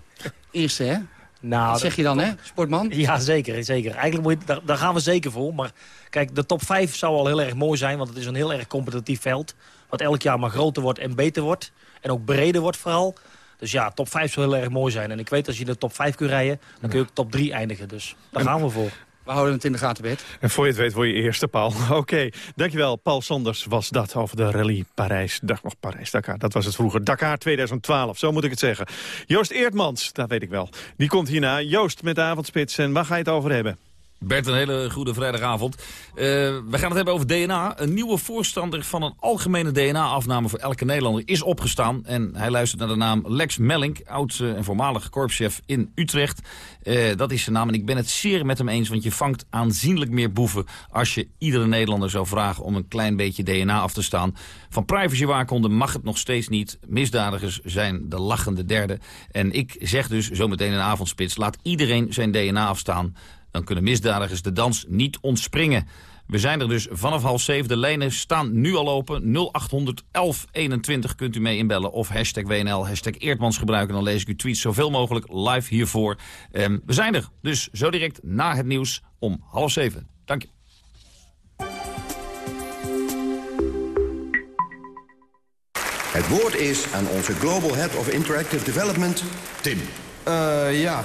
Eerste, hè? Nou, Dat zeg je dan, hè, sportman? Ja, zeker. zeker. Eigenlijk moet je, daar, daar gaan we zeker voor. Maar kijk, de top 5 zou al heel erg mooi zijn. Want het is een heel erg competitief veld. Wat elk jaar maar groter wordt en beter wordt. En ook breder wordt vooral. Dus ja, top 5 zou heel erg mooi zijn. En ik weet als je de top 5 kunt rijden, dan kun je ook top 3 eindigen. Dus daar gaan we voor. We houden het in de gaten, Bert. En voor je het weet word je eerste, Paul. Oké, dankjewel. Paul Sanders was dat over de rally Parijs. Dag nog Parijs, Dakar. Dat was het vroeger. Dakar 2012, zo moet ik het zeggen. Joost Eertmans, dat weet ik wel. Die komt hierna. Joost met de avondspits. En waar ga je het over hebben? Bert, een hele goede vrijdagavond. Eh, we gaan het hebben over DNA. Een nieuwe voorstander van een algemene DNA-afname voor elke Nederlander is opgestaan. En hij luistert naar de naam Lex Mellink, oud en voormalig korpschef in Utrecht. Eh, dat is zijn naam en ik ben het zeer met hem eens, want je vangt aanzienlijk meer boeven als je iedere Nederlander zou vragen om een klein beetje DNA af te staan. Van privacywaakhonderen mag het nog steeds niet. Misdadigers zijn de lachende derde. En ik zeg dus zometeen in de avondspits, laat iedereen zijn DNA afstaan dan kunnen misdadigers de dans niet ontspringen. We zijn er dus vanaf half zeven. De lijnen staan nu al open. 0800 1121 kunt u mee inbellen. Of hashtag WNL, hashtag Eertmans gebruiken. Dan lees ik uw tweets zoveel mogelijk live hiervoor. Um, we zijn er dus zo direct na het nieuws om half zeven. Dank je. Het woord is aan onze Global Head of Interactive Development, Tim. Uh, ja,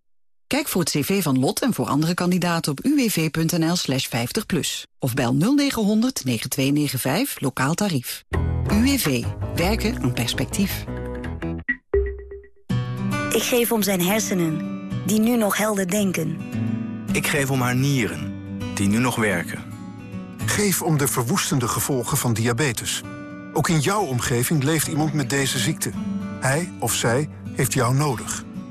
Kijk voor het cv van Lot en voor andere kandidaten op uwv.nl slash 50 plus. Of bel 0900 9295 lokaal tarief. UWV. Werken aan perspectief. Ik geef om zijn hersenen, die nu nog helder denken. Ik geef om haar nieren, die nu nog werken. Geef om de verwoestende gevolgen van diabetes. Ook in jouw omgeving leeft iemand met deze ziekte. Hij of zij heeft jou nodig.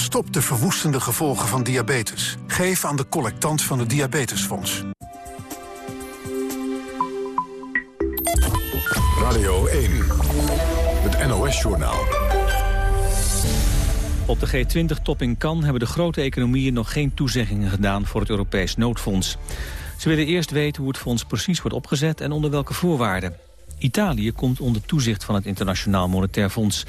Stop de verwoestende gevolgen van diabetes. Geef aan de collectant van het Diabetesfonds. Radio 1. Het NOS-journaal. Op de G20-top in Cannes hebben de grote economieën nog geen toezeggingen gedaan voor het Europees noodfonds. Ze willen eerst weten hoe het fonds precies wordt opgezet en onder welke voorwaarden. Italië komt onder toezicht van het Internationaal Monetair Fonds.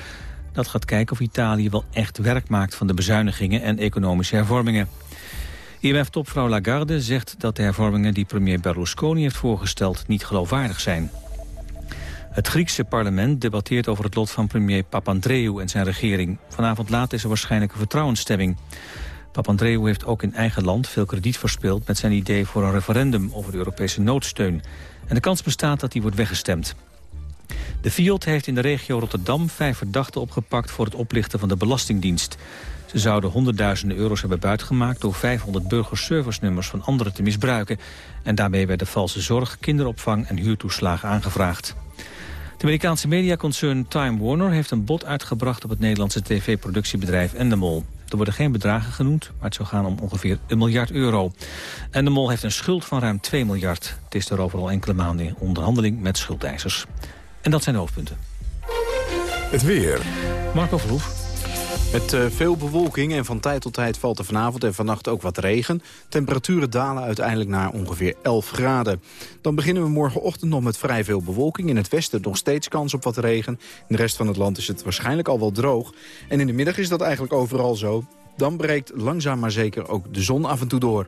Dat gaat kijken of Italië wel echt werk maakt van de bezuinigingen en economische hervormingen. IMF-topvrouw Lagarde zegt dat de hervormingen die premier Berlusconi heeft voorgesteld niet geloofwaardig zijn. Het Griekse parlement debatteert over het lot van premier Papandreou en zijn regering. Vanavond laat is er waarschijnlijk een vertrouwensstemming. Papandreou heeft ook in eigen land veel krediet verspeeld... met zijn idee voor een referendum over de Europese noodsteun. En de kans bestaat dat die wordt weggestemd. De FIOD heeft in de regio Rotterdam vijf verdachten opgepakt... voor het oplichten van de Belastingdienst. Ze zouden honderdduizenden euro's hebben buitgemaakt... door 500 burgerservice-nummers van anderen te misbruiken. En daarmee werden valse zorg, kinderopvang en huurtoeslagen aangevraagd. Het Amerikaanse mediaconcern Time Warner heeft een bod uitgebracht... op het Nederlandse tv-productiebedrijf Endemol. Er worden geen bedragen genoemd, maar het zou gaan om ongeveer een miljard euro. Endemol heeft een schuld van ruim 2 miljard. Het is daarover al enkele maanden in onderhandeling met schuldeisers. En dat zijn de hoofdpunten. Het weer. Marco Verhoef. Met uh, veel bewolking en van tijd tot tijd valt er vanavond en vannacht ook wat regen. Temperaturen dalen uiteindelijk naar ongeveer 11 graden. Dan beginnen we morgenochtend nog met vrij veel bewolking. In het westen nog steeds kans op wat regen. In de rest van het land is het waarschijnlijk al wel droog. En in de middag is dat eigenlijk overal zo. Dan breekt langzaam maar zeker ook de zon af en toe door.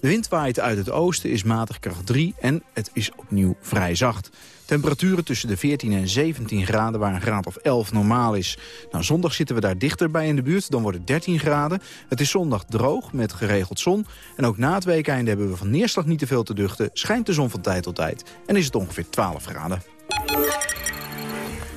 De wind waait uit het oosten, is matig kracht 3 en het is opnieuw vrij zacht. Temperaturen tussen de 14 en 17 graden, waar een graad of 11 normaal is. Nou, zondag zitten we daar dichterbij in de buurt, dan wordt het 13 graden. Het is zondag droog, met geregeld zon. En ook na het weekende hebben we van neerslag niet te veel te duchten. Schijnt de zon van tijd tot tijd en is het ongeveer 12 graden.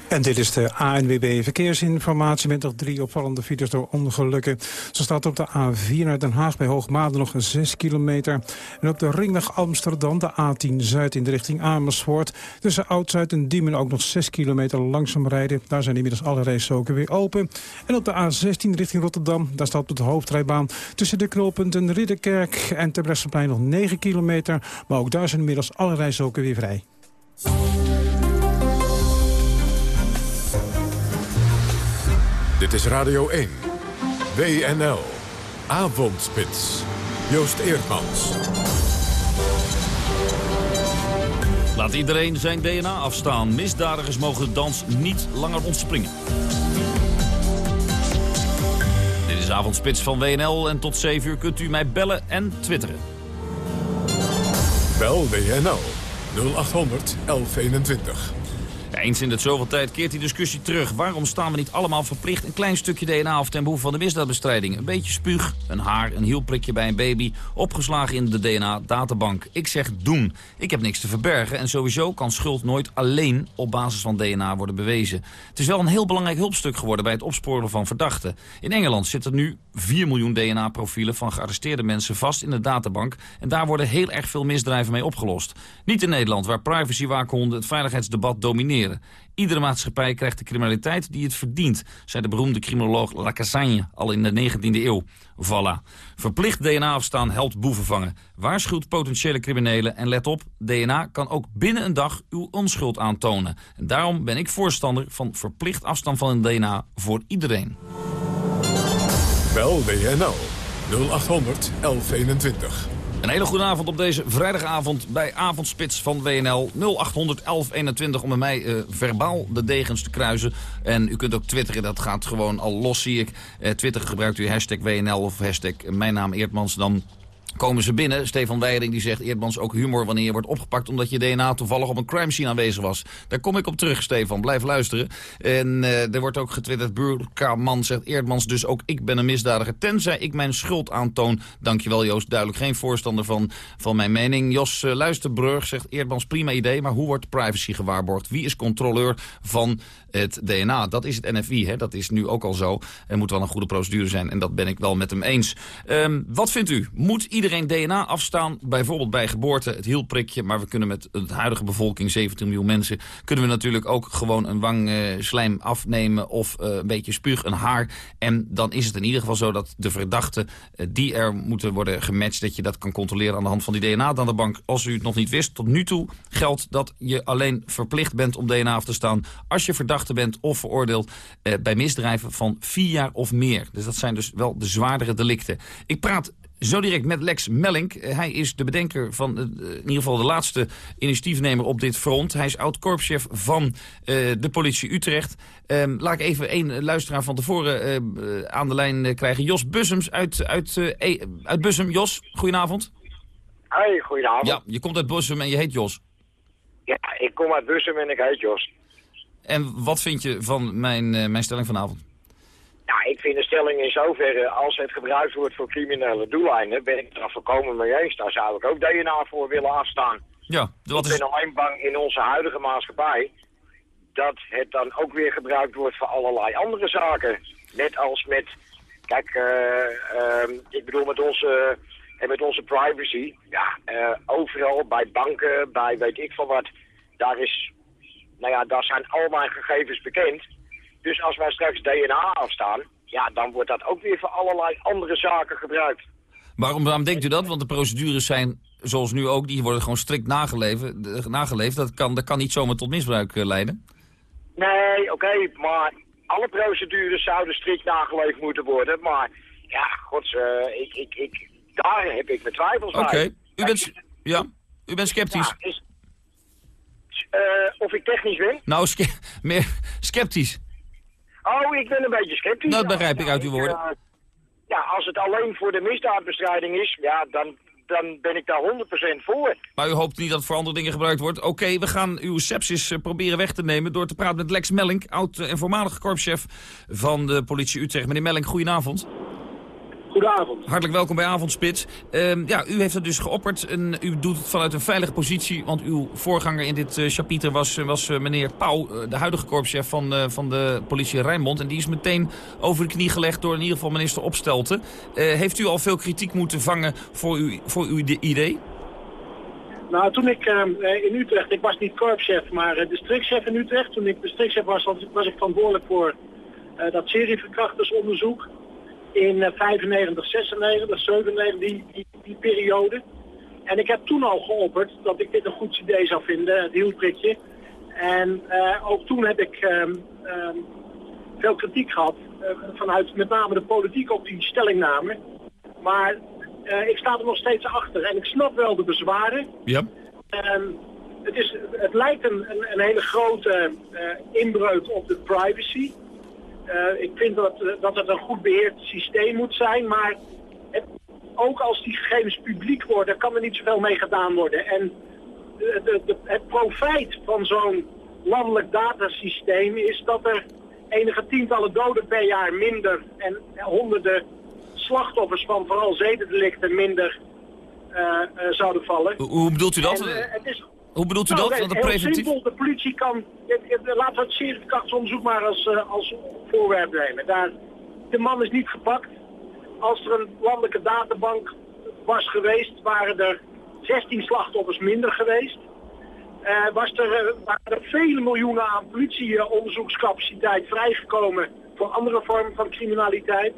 En dit is de ANWB Verkeersinformatie met nog drie opvallende files door ongelukken. Zo staat op de A4 naar Den Haag bij Hoogmade nog 6 kilometer. En op de ringweg Amsterdam de A10 Zuid in de richting Amersfoort. Tussen Oud-Zuid en Diemen ook nog 6 kilometer langzaam rijden. Daar zijn inmiddels alle rijstroken weer open. En op de A16 richting Rotterdam, daar staat op de hoofdrijbaan... tussen de knooppunten Ridderkerk en Terbrechtseplein nog 9 kilometer. Maar ook daar zijn inmiddels alle rijstroken weer vrij. Dit is Radio 1. WNL. Avondspits. Joost Eerdmans. Laat iedereen zijn DNA afstaan. Misdadigers mogen de dans niet langer ontspringen. Dit is Avondspits van WNL en tot 7 uur kunt u mij bellen en twitteren. Bel WNL 0800 1121. Eens in het zoveel tijd keert die discussie terug. Waarom staan we niet allemaal verplicht een klein stukje DNA af ten behoeve van de misdaadbestrijding? Een beetje spuug, een haar, een hielprikje bij een baby, opgeslagen in de DNA-databank. Ik zeg doen. Ik heb niks te verbergen en sowieso kan schuld nooit alleen op basis van DNA worden bewezen. Het is wel een heel belangrijk hulpstuk geworden bij het opsporen van verdachten. In Engeland zitten nu 4 miljoen DNA-profielen van gearresteerde mensen vast in de databank. En daar worden heel erg veel misdrijven mee opgelost. Niet in Nederland, waar privacy-waakhonden het veiligheidsdebat domineren. Iedere maatschappij krijgt de criminaliteit die het verdient, zei de beroemde criminoloog Lacassagne al in de 19e eeuw. Voilà. Verplicht DNA-afstaan helpt boeven vangen. Waarschuwt potentiële criminelen en let op, DNA kan ook binnen een dag uw onschuld aantonen. En daarom ben ik voorstander van verplicht afstand van een DNA voor iedereen. Bel WNL 0800 1121. Een hele goede avond op deze vrijdagavond bij Avondspits van WNL 0800 1121 om met mij uh, verbaal de degens te kruisen. En u kunt ook twitteren, dat gaat gewoon al los zie ik. Uh, Twitter gebruikt u hashtag WNL of hashtag mijn naam Eertmans, dan komen ze binnen. Stefan Weijering die zegt Eerdmans ook humor wanneer je wordt opgepakt... omdat je DNA toevallig op een crime scene aanwezig was. Daar kom ik op terug, Stefan. Blijf luisteren. En uh, er wordt ook getwitterd, Burka-man zegt Eerdmans dus ook ik ben een misdadiger... tenzij ik mijn schuld aantoon. Dankjewel Joost, duidelijk geen voorstander van, van mijn mening. Jos uh, Luisterbrug zegt Eerdmans prima idee... maar hoe wordt privacy gewaarborgd? Wie is controleur van het DNA? Dat is het NFI, hè? dat is nu ook al zo. Er moet wel een goede procedure zijn en dat ben ik wel met hem eens. Um, wat vindt u? Moet iedereen DNA afstaan, bijvoorbeeld bij geboorte, het hielprikje... maar we kunnen met de huidige bevolking, 17 miljoen mensen... kunnen we natuurlijk ook gewoon een wangslijm uh, afnemen of uh, een beetje spuug, een haar. En dan is het in ieder geval zo dat de verdachten uh, die er moeten worden gematcht... dat je dat kan controleren aan de hand van die DNA-databank. Als u het nog niet wist, tot nu toe geldt dat je alleen verplicht bent om DNA af te staan... als je verdachte bent of veroordeeld bij misdrijven van vier jaar of meer. Dus dat zijn dus wel de zwaardere delicten. Ik praat zo direct met Lex Mellink. Hij is de bedenker van uh, in ieder geval de laatste initiatiefnemer op dit front. Hij is oud-korpschef van uh, de politie Utrecht. Um, laat ik even één luisteraar van tevoren uh, aan de lijn krijgen. Jos Bussems uit, uit, e uit Bussum. Jos, goedenavond. Hoi, goedenavond. Ja, je komt uit Bussum en je heet Jos. Ja, ik kom uit Bussum en ik heet Jos. En wat vind je van mijn, mijn stelling vanavond? Ja, ik vind de stelling in zoverre, als het gebruikt wordt voor criminele doeleinden, ben ik het er volkomen mee eens. Daar zou ik ook DNA voor willen afstaan. Ja, wat ik ben alleen bang in onze huidige maatschappij dat het dan ook weer gebruikt wordt voor allerlei andere zaken. Net als met, kijk, uh, uh, ik bedoel met onze, en met onze privacy, ja, uh, overal, bij banken, bij weet ik van wat, daar is, nou ja, daar zijn al mijn gegevens bekend. Dus als wij straks DNA afstaan, ja, dan wordt dat ook weer voor allerlei andere zaken gebruikt. Waarom, waarom denkt u dat? Want de procedures zijn, zoals nu ook, die worden gewoon strikt nageleefd. nageleefd. Dat, kan, dat kan niet zomaar tot misbruik uh, leiden. Nee, oké, okay, maar alle procedures zouden strikt nageleefd moeten worden. Maar ja, gods, uh, ik, ik, ik, daar heb ik mijn twijfels bij. Oké, u bent, ja, u bent sceptisch. Ja, is, uh, of ik technisch ben? Nou, ske meer sceptisch. Oh, ik ben een beetje sceptisch. Dat begrijp ik uit uw woorden. Uh, ja, als het alleen voor de misdaadbestrijding is, ja, dan, dan ben ik daar 100% voor. Maar u hoopt niet dat het voor andere dingen gebruikt wordt. Oké, okay, we gaan uw sepsis uh, proberen weg te nemen door te praten met Lex Mellink, oud uh, en voormalig korpschef van de politie Utrecht. Meneer Mellink, goedenavond. Goedenavond. Hartelijk welkom bij Avondspits. Uh, ja, u heeft het dus geopperd en u doet het vanuit een veilige positie. Want uw voorganger in dit uh, chapiter was, was uh, meneer Pauw, de huidige korpschef van, van de politie Rijnmond. En die is meteen over de knie gelegd door in ieder geval minister Opstelten. heeft u al veel kritiek moeten vangen voor, u, voor uw idee? Nou, toen ik in Utrecht, ik was niet korpschef, maar districtchef in Utrecht. Toen ik districtchef was, was ik verantwoordelijk voor dat serieverkrachtersonderzoek in 95, 96, 97, die, die, die periode. En ik heb toen al geopperd dat ik dit een goed idee zou vinden, het hielprikje. En uh, ook toen heb ik um, um, veel kritiek gehad uh, vanuit met name de politiek op die stellingname. Maar eh, ik sta er nog steeds achter. En ik snap wel de bezwaren. Ja. Ehm, het, is, het lijkt een, een, een hele grote eh, inbreuk op de privacy. Eh, ik vind dat, eh, dat het een goed beheerd systeem moet zijn, maar het- ook als die gegevens publiek worden, kan er niet zoveel mee gedaan worden. En de, de, de- het profijt van zo'n landelijk datasysteem is dat er enige tientallen doden per jaar minder en honderden slachtoffers van vooral zedendelicten minder eh, eh, zouden vallen. Hoe, bedoelt u dat? En, eh, het is, hoe bedoelt u nou, dat? nee, preventief? simpel, de politie kan... het- het- Laten we het seriekachtsonderzoek maar als, eh, als voorwerp nemen. Daar, de man is niet gepakt. Als er een landelijke databank was geweest, waren er 16 slachtoffers minder geweest. Eh, was er, eh, waren er vele miljoenen aan politieonderzoekscapaciteit vrijgekomen voor andere vormen van criminaliteit.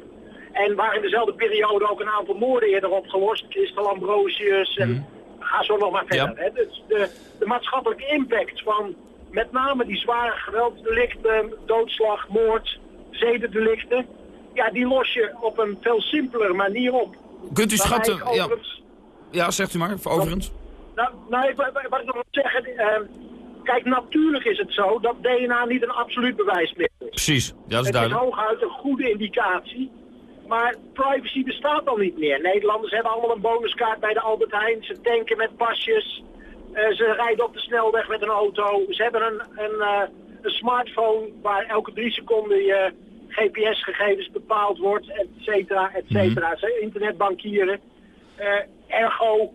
En waren in dezelfde periode ook een aantal moorden eerder opgelost. Christel Ambrosius en ga zo nog maar verder. Hè. Dus de, de maatschappelijke impact van met name die zware geweldsdelicten, doodslag, moord, zedendelicten. Ja, die los je op een veel simpeler manier op. Kunt u schatten... Ja, ja, zegt u maar, overigens. nou, nou ik- wat ik nog wil zeggen, eh, kijk, natuurlijk is het zo dat DNA niet een absoluut bewijsmiddel is. Precies, ja, dat is het is hooguit een goede indicatie. Maar privacy bestaat al niet meer. Nederlanders hebben allemaal een bonuskaart bij de Albert Heijn. Ze tanken met pasjes. Eh, ze rijden op de snelweg met een auto. Ze hebben een, een, eh, een smartphone waar elke drie seconden je GPS-gegevens bepaald wordt, et cetera, et cetera. Ze internetbankieren. Eh, ergo,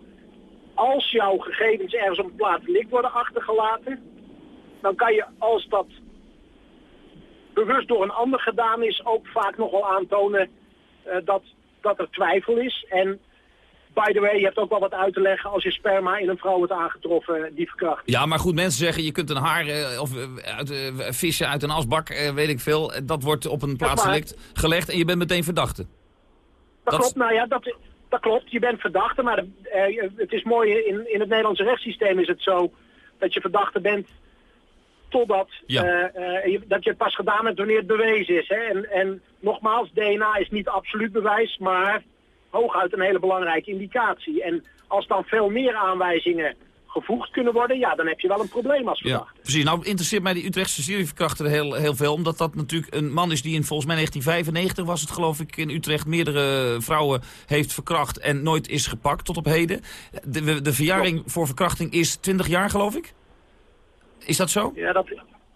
als jouw gegevens ergens op een plaats licht worden achtergelaten, dan kan je, als dat bewust door een ander gedaan is, ook vaak nog wel aantonen dat, dat er twijfel is. En by the way, je hebt ook wel wat uit te leggen als je sperma in een vrouw wordt aangetroffen die verkracht. Ja, maar goed, mensen zeggen je kunt een haar eh, of eh, uit, eh, vissen uit een asbak, eh, weet ik veel. Eh, Dat wordt op een plaats gelegd, en je bent meteen verdachte. Dat, Dat- klopt, nou ja, dat, dat klopt. Je bent verdachte, maar eh, het is mooi, in, in het Nederlandse rechtssysteem is het zo dat je verdachte bent totdat Ja. eh, eh, je- dat je het pas gedaan hebt wanneer het bewezen is. Hè? En, en nogmaals, DNA is niet absoluut bewijs, maar hooguit een hele belangrijke indicatie. En als dan veel meer aanwijzingen gevoegd kunnen worden, ja, dan heb je wel een probleem als verdachte. Ja, precies. Nou interesseert mij die Utrechtse serieverkrachter heel, heel veel. Omdat dat natuurlijk een man is die in volgens mij 1995 was het geloof ik in Utrecht meerdere vrouwen heeft verkracht en nooit is gepakt tot op heden. De, de verjaring voor verkrachting is 20 jaar geloof ik. Is dat zo? Ja, dat,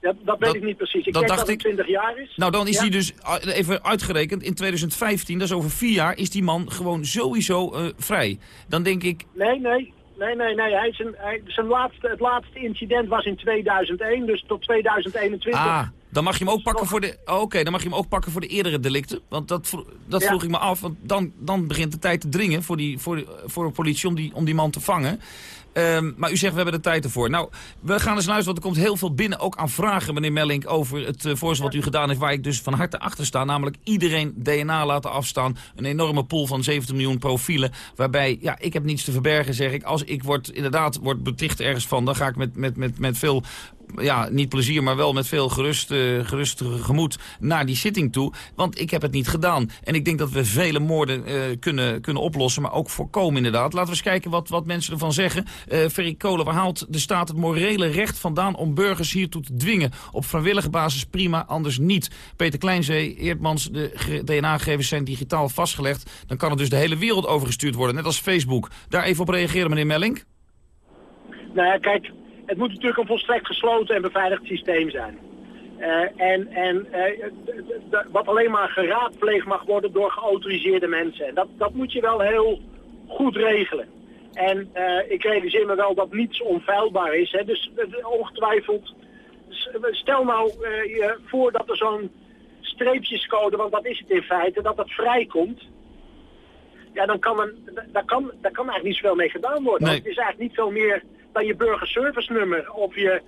ja, dat weet ik niet precies. Ik dat denk dacht dat het ik. 20 jaar is. Nou, dan is Ja. hij dus, uh, even uitgerekend, in 2015, dat is over vier jaar, is die man gewoon sowieso eh, vrij. Dan denk ik, Nee, nee. Nee, nee, nee. Hij, zijn, hij, zijn laatste, het laatste incident was in 2001, dus tot 2021. ah, dan mag je hem ook pakken voor de, oh, oké, dan mag je hem ook pakken voor de eerdere delicten. Want dat, dat Ja. vroeg ik me af, want dan, dan begint de tijd te dringen voor, die, voor, de- voor de politie om die, om die man te vangen. Ehm, maar u zegt, we hebben de tijd ervoor. Nou, we gaan eens huis, want er komt heel veel binnen. Ook aan vragen, meneer Mellink, over het uh, voorstel wat u gedaan heeft... waar ik dus van harte achter sta. Namelijk iedereen DNA laten afstaan. Een enorme pool van 17 miljoen profielen. Waarbij, ja, ik heb niets te verbergen, zeg ik. Als ik word, inderdaad word beticht ergens van... dan ga ik met, met, met, met veel ja, niet plezier, maar wel met veel gerust, uh, gemoed naar die zitting toe. Want ik heb het niet gedaan. En ik denk dat we vele moorden uh, kunnen, kunnen oplossen, maar ook voorkomen inderdaad. Laten we eens kijken wat, wat mensen ervan zeggen. Uh, Ferry Kolen, waar haalt de staat het morele recht vandaan om burgers hiertoe te dwingen? Op vrijwillige basis prima, anders niet. Peter Kleinzee, Eerdmans, de DNA-gegevens zijn digitaal vastgelegd. Dan kan het dus de hele wereld overgestuurd worden, net als Facebook. Daar even op reageren, meneer Mellink. Nou ja, kijk, het moet natuurlijk een volstrekt gesloten en beveiligd systeem zijn. Uh, en en uh, wat alleen maar geraadpleegd mag worden door geautoriseerde mensen. En dat, dat moet je wel heel goed regelen. En uh, ik realiseer me wel dat niets onfeilbaar is. Hè. Dus ongetwijfeld, stel nou je voor dat er zo'n streepjescode, want dat is het in feite, dat dat vrijkomt. Ja, dan kan, men, daar, kan, daar kan eigenlijk niet zoveel mee gedaan worden. Nee. Het is eigenlijk niet veel meer dan je burgerservice nummer of je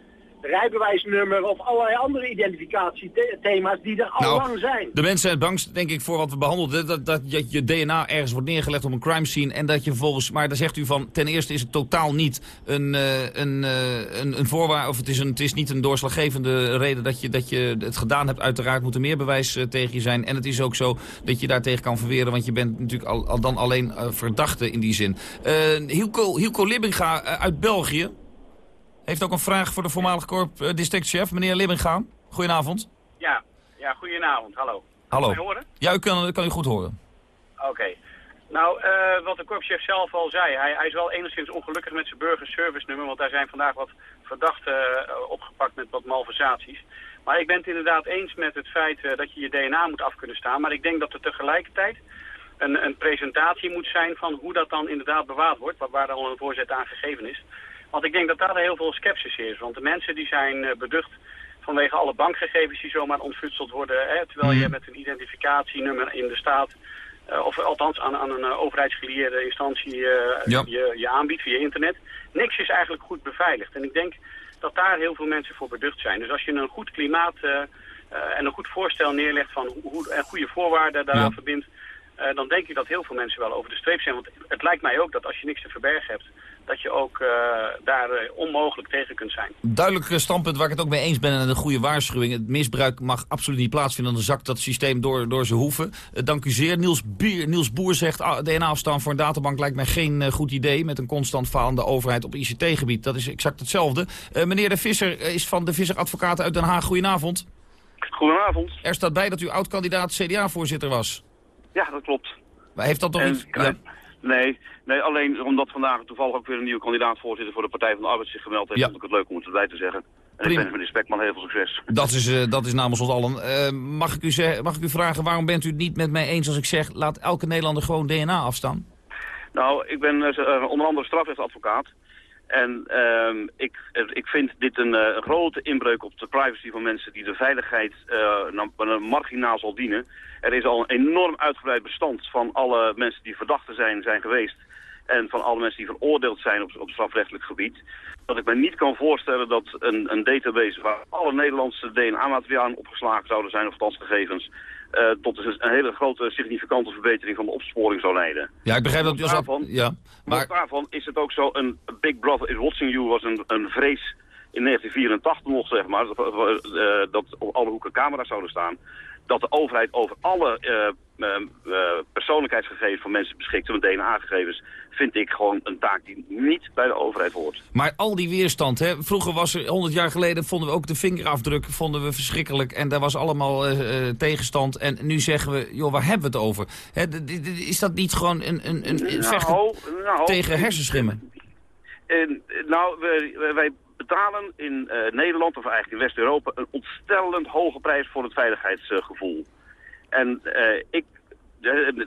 rijbewijsnummer of allerlei andere identificatiethema's die er al Nou, lang zijn. De mensen zijn het bangst, denk ik, voor wat we behandelden. Dat, dat, dat je DNA ergens wordt neergelegd op een crime scene. En dat je vervolgens... Maar daar zegt u van, ten eerste is het totaal niet een, eh, een, eh, een, een voorwaarde... Of het is, een, het is niet een doorslaggevende reden dat je, dat je het gedaan hebt. Uiteraard moet er meer bewijs eh, tegen je zijn. En het is ook zo dat je daartegen kan verweren. Want je bent natuurlijk al, al dan alleen verdachte in die zin. Eh Hilco, Hilco Libbinga uit België... heeft ook een vraag voor de voormalig korp eh, meneer Libbinga. Goedenavond. Ja, ja, goedenavond. Hallo. Hallo. Kan je horen? Ja, u kan, kan u goed horen. Oké. Nou, eh, wat de korpschef zelf al zei, hij, hij is wel enigszins ongelukkig met zijn burgerservice nummer, want daar zijn vandaag wat verdachten eh, opgepakt met wat malversaties. Maar ik ben het inderdaad eens met het feit dat je je DNA moet af kunnen staan, maar ik denk dat er tegelijkertijd een, een presentatie moet zijn van hoe dat dan inderdaad bewaard wordt, waar, waar al een voorzet aan gegeven is. Want ik denk dat daar heel veel sceptisch is, want de mensen die zijn eh, beducht vanwege alle bankgegevens die zomaar ontfutseld worden, hè, terwijl je met een identificatienummer in de staat eh, of althans aan, aan een uh, overheidsgelieerde instantie eh, Ja. je, je aanbiedt via internet. Niks is eigenlijk goed beveiligd. En ik denk dat daar heel veel mensen voor beducht zijn. Dus als je een goed klimaat eh, eh, en een goed voorstel neerlegt van hoe, hoe, en goede voorwaarden daaraan Ja. verbindt, eh, dan denk ik dat heel veel mensen wel over de streep zijn. Want het lijkt mij ook dat als je niks te verbergen hebt, dat je ook eh, daar eh, onmogelijk tegen kunt zijn. Duidelijk eh, standpunt waar ik het ook mee eens ben en een goede waarschuwing. Het misbruik mag absoluut niet plaatsvinden. Dan zakt dat systeem door, door zijn hoeven. Dank u zeer. Niels, Bier, Niels Boer zegt ah, DNA-afstand voor een databank lijkt mij geen goed idee. Met een constant falende overheid op ICT-gebied. Dat is exact hetzelfde. Meneer De Visser is van de Visser Advocaten uit Den Haag. Goedenavond. Goedenavond. Er staat bij dat u oud-kandidaat CDA-voorzitter was. Ja, dat klopt. Maar heeft dat toch En- iets... Ja. Nee, nee, alleen omdat vandaag toevallig ook weer een nieuwe kandidaat-voorzitter voor de Partij van de Arbeid zich gemeld heeft, Ja. vond ik het leuk om het erbij te zeggen. En Prima. ik wens meneer Spekman heel veel succes. Dat is, eh, dat is namens ons allen. Eh, mag, ik u zeggen, mag ik u vragen, waarom bent u het niet met mij eens als ik zeg... laat elke Nederlander gewoon DNA afstaan? Nou, ik ben eh, onder andere strafrechtadvocaat. En ehm, ik, ik vind dit een eh, grote inbreuk op de privacy van mensen die de veiligheid eh, marginaal zal dienen. Er is al een enorm uitgebreid bestand van alle mensen die verdachten zijn, zijn geweest. En van alle mensen die veroordeeld zijn op, op strafrechtelijk gebied. Dat ik me niet kan voorstellen dat een, een database waar alle Nederlandse DNA-materialen opgeslagen zouden zijn, of althans gegevens, eh, tot een, een hele grote significante verbetering van de opsporing zou leiden. Ja, ik begrijp dat als... Daarvan- Ja, Maar daarvan is het ook zo, een Big Brother is watching you was een, een vrees in 1984 nog, zeg maar, dat, eh, dat op alle hoeken camera's zouden staan. Dat de overheid over alle eh, persoonlijkheidsgegevens van mensen beschikt, met DNA-gegevens, vind ik gewoon een taak die niet bij de overheid hoort. Maar al die weerstand, hè? vroeger was er, 100 jaar geleden vonden we ook de vingerafdruk vonden we verschrikkelijk. En daar was allemaal eh, eh, tegenstand. En nu zeggen we, joh, waar hebben we het over? Hè, is dat niet gewoon een, een, een, vechten Nou, nou, tegen hersenschimmen? En, nou, wij, wij- betalen in eh, Nederland, of eigenlijk in West-Europa, een ontstellend hoge prijs voor het veiligheidsgevoel. En ik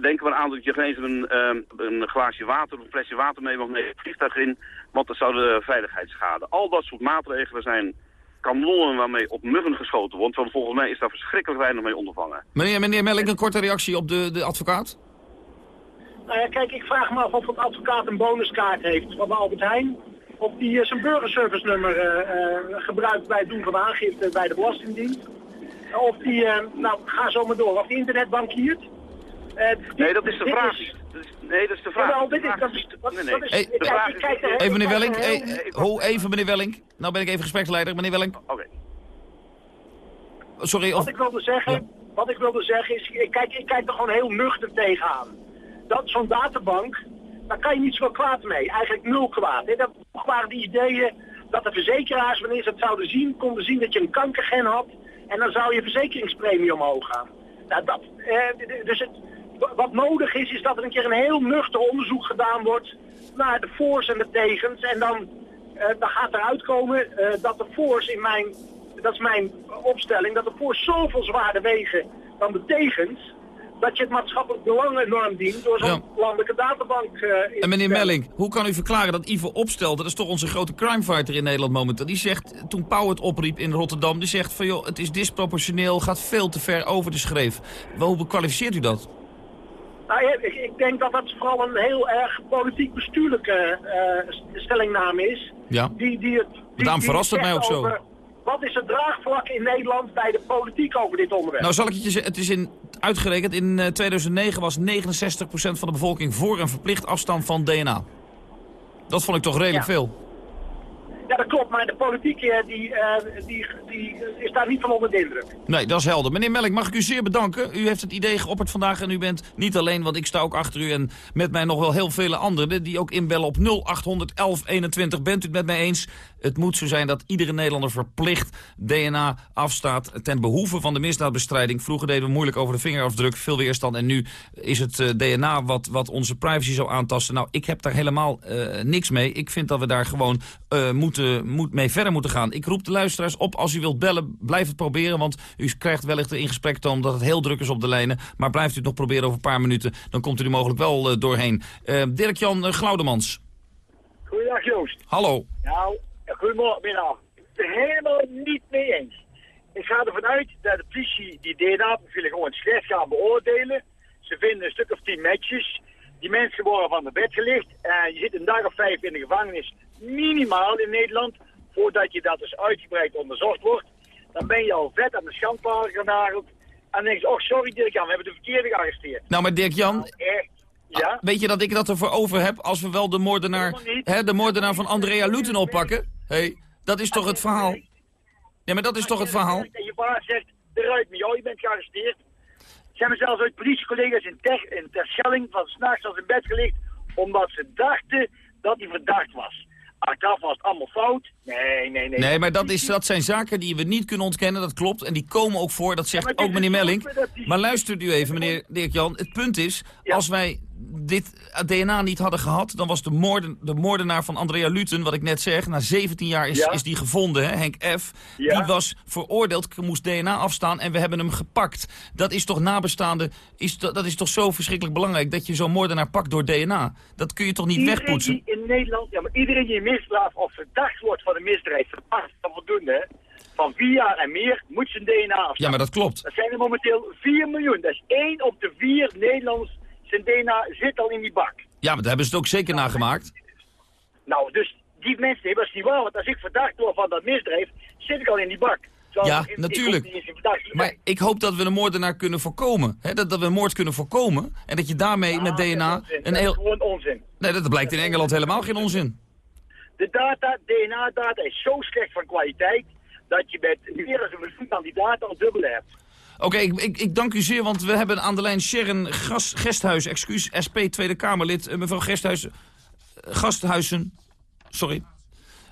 denk er maar aan dat je geen eens een, eh, een glaasje water of een flesje water mee mag nemen het vliegtuig in, want dat zou de veiligheid schaden. Al dat soort maatregelen zijn kanonnen waarmee op muggen geschoten wordt, want volgens mij is daar verschrikkelijk weinig mee ondervangen. Meneer, meneer Melling, een korte reactie op de, de advocaat? Nou ja, kijk, ik vraag me af of een advocaat een bonuskaart heeft van Albert Heijn. Of die eh, zijn burgerservice nummer eh, eh, gebruikt bij het doen van aangifte bij de Belastingdienst. Of die, eh, nou ga zo maar door, of die internetbankiert. Eh, dit- Nee, dat is de vraag is- Nee, dat is de vraag. Jawel, De dit is, vraag dat is, wat, Nee, nee. wat is, Hey, ik de vraag is- kijk Even meneer er heel- hey, ho, even meneer Welling. Nou ben ik even gespreksleider, meneer Welling. Oké. Sorry, Wat of... ik wilde zeggen, wat ik wilde zeggen is, ik kijk, ik kijk er gewoon heel nuchter tegenaan. Dat zo'n databank, daar kan je niet zoveel kwaad mee. Eigenlijk nul kwaad. Hè. Dat waren die ideeën dat de verzekeraars, wanneer ze het zouden zien, konden zien dat je een kankergen had. En dan zou je verzekeringspremie omhoog gaan. Nou, dat, eh, dus het, wat nodig is, is dat er een keer een heel nuchter onderzoek gedaan wordt naar de voor's en de tegens. En dan, eh, dan gaat eruit komen eh, dat de voor's in mijn, dat is mijn opstelling, dat de voor's zoveel zwaarder wegen dan de tegens. Dat je het maatschappelijk belang enorm dient door zo'n landelijke databank in En meneer. Melling, hoe kan u verklaren dat Ivo Opstelten, dat is toch onze grote crimefighter in Nederland momenteel, die zegt, toen Pauw het opriep in Rotterdam, die zegt van joh, het is disproportioneel, gaat veel te ver over de schreef. Hoe kwalificeert u dat? Nou, ik, ik denk dat dat vooral een heel erg politiek-bestuurlijke eh, st- stellingname is. Ja. Die, die het, die, Daarom verrast het mij ook zo. wat is het draagvlak in Nederland bij de politiek over dit onderwerp? Nou zal ik het je zeggen, het is in, uitgerekend, in eh, 2009 was 69% van de bevolking voor een verplicht afstand van DNA. Dat vond ik toch redelijk Ja. veel. Ja, dat klopt, maar de politiek eh, die, eh, die, die is daar niet van onder de indruk. Nee, dat is helder. Meneer Melk, mag ik u zeer bedanken. U heeft het idee geopperd vandaag en u bent niet alleen, want ik sta ook achter u... en met mij nog wel heel vele anderen die ook inbellen op 0800 1121. Bent u het met mij eens? Het moet zo zijn dat iedere Nederlander verplicht DNA afstaat... ten behoeve van de misdaadbestrijding. Vroeger deden we moeilijk over de vingerafdruk, veel weerstand... en nu is het eh, DNA wat, wat onze privacy zou aantasten. Nou, ik heb daar helemaal eh, niks mee. Ik vind dat we daar gewoon eh, moeten, moet mee verder moeten gaan. Ik roep de luisteraars op, als u wilt bellen, blijf het proberen... want u krijgt wellicht in gesprek toon dat het heel druk is op de lijnen... maar blijft u het nog proberen over een paar minuten... dan komt u er mogelijk wel doorheen. Dirk-Jan Glaudemans. Goedendag Joost. Hallo. Nou, goedemorgen, middag. Ik ben het helemaal niet mee eens. Ik ga ervan uit dat de politie die DNA-profielen gewoon slecht gaan beoordelen. Ze vinden een stuk of tien matches. Die mensen worden van de bed gelicht. En je zit een dag of vijf in de gevangenis, minimaal in Nederland, voordat je dat dus uitgebreid onderzocht wordt. Dan ben je al vet aan de schandpaal genageld. En dan denk je, oh sorry Dirk-Jan, we hebben de verkeerde gearresteerd. Nou, maar Dirk-Jan, Echt, ja? weet je dat ik dat ervoor over heb... als we wel de moordenaar, hè, de moordenaar van Andrea Luten oppakken? Hey, dat is toch het verhaal? Ja, maar dat is toch het verhaal? En je baas zegt, eruit met jou, je bent gearresteerd. Ze hebben zelfs uit politiecollega's in, ter, in Terschelling van s'nachts als in bed gelegd, omdat ze dachten dat hij verdacht was. Achteraf was het allemaal fout. Nee, nee, nee. Nee, maar dat, is, dat zijn zaken die we niet kunnen ontkennen, dat klopt. En die komen ook voor, dat zegt ook meneer Melling. Maar luistert u even, meneer Dirk-Jan. Het punt is, als wij dit DNA niet hadden gehad... dan was de, moorden, de moordenaar van Andrea Luten, wat ik net zeg... na 17 jaar is, Ja. is die gevonden, hè, Henk F. Ja. Die was veroordeeld, moest DNA afstaan en we hebben hem gepakt. Dat is toch nabestaande, is, dat dat is toch zo verschrikkelijk belangrijk... dat je zo'n moordenaar pakt door DNA. Dat kun je toch niet Iedereen wegpoetsen? die in Nederland, ja, maar iedereen die misdrijf of verdacht wordt van een misdrijf, verdacht van voldoende, van vier jaar en meer, moet zijn DNA afstaan. Ja, maar dat klopt. Dat zijn er momenteel 4 miljoen. Dat is één op de vier Nederlanders, zijn DNA zit al in die bak. Ja, maar daar hebben ze het ook zeker nagemaakt. Nou, dus die mensen, dat is niet waar, want als ik verdacht word van dat misdrijf, zit ik al in die bak. Ja, ik- ik natuurlijk. te Maar ik hoop dat we een moordenaar kunnen voorkomen. Hè? Dat, dat we een moord kunnen voorkomen. En dat je daarmee met DNA een Dat is heel... gewoon onzin. Nee, dat blijkt in Engeland helemaal geen onzin. De data, DNA-data is zo slecht van kwaliteit, dat je met meer dan een miljoen kandidaten al dubbel hebt. Oké, ik, ik, dank u zeer, want we hebben aan de lijn Sharon Gas, Gesthuis, excuus, SP Tweede Kamerlid. Eh, mevrouw Gesthuis, eh, Gasthuizen, sorry.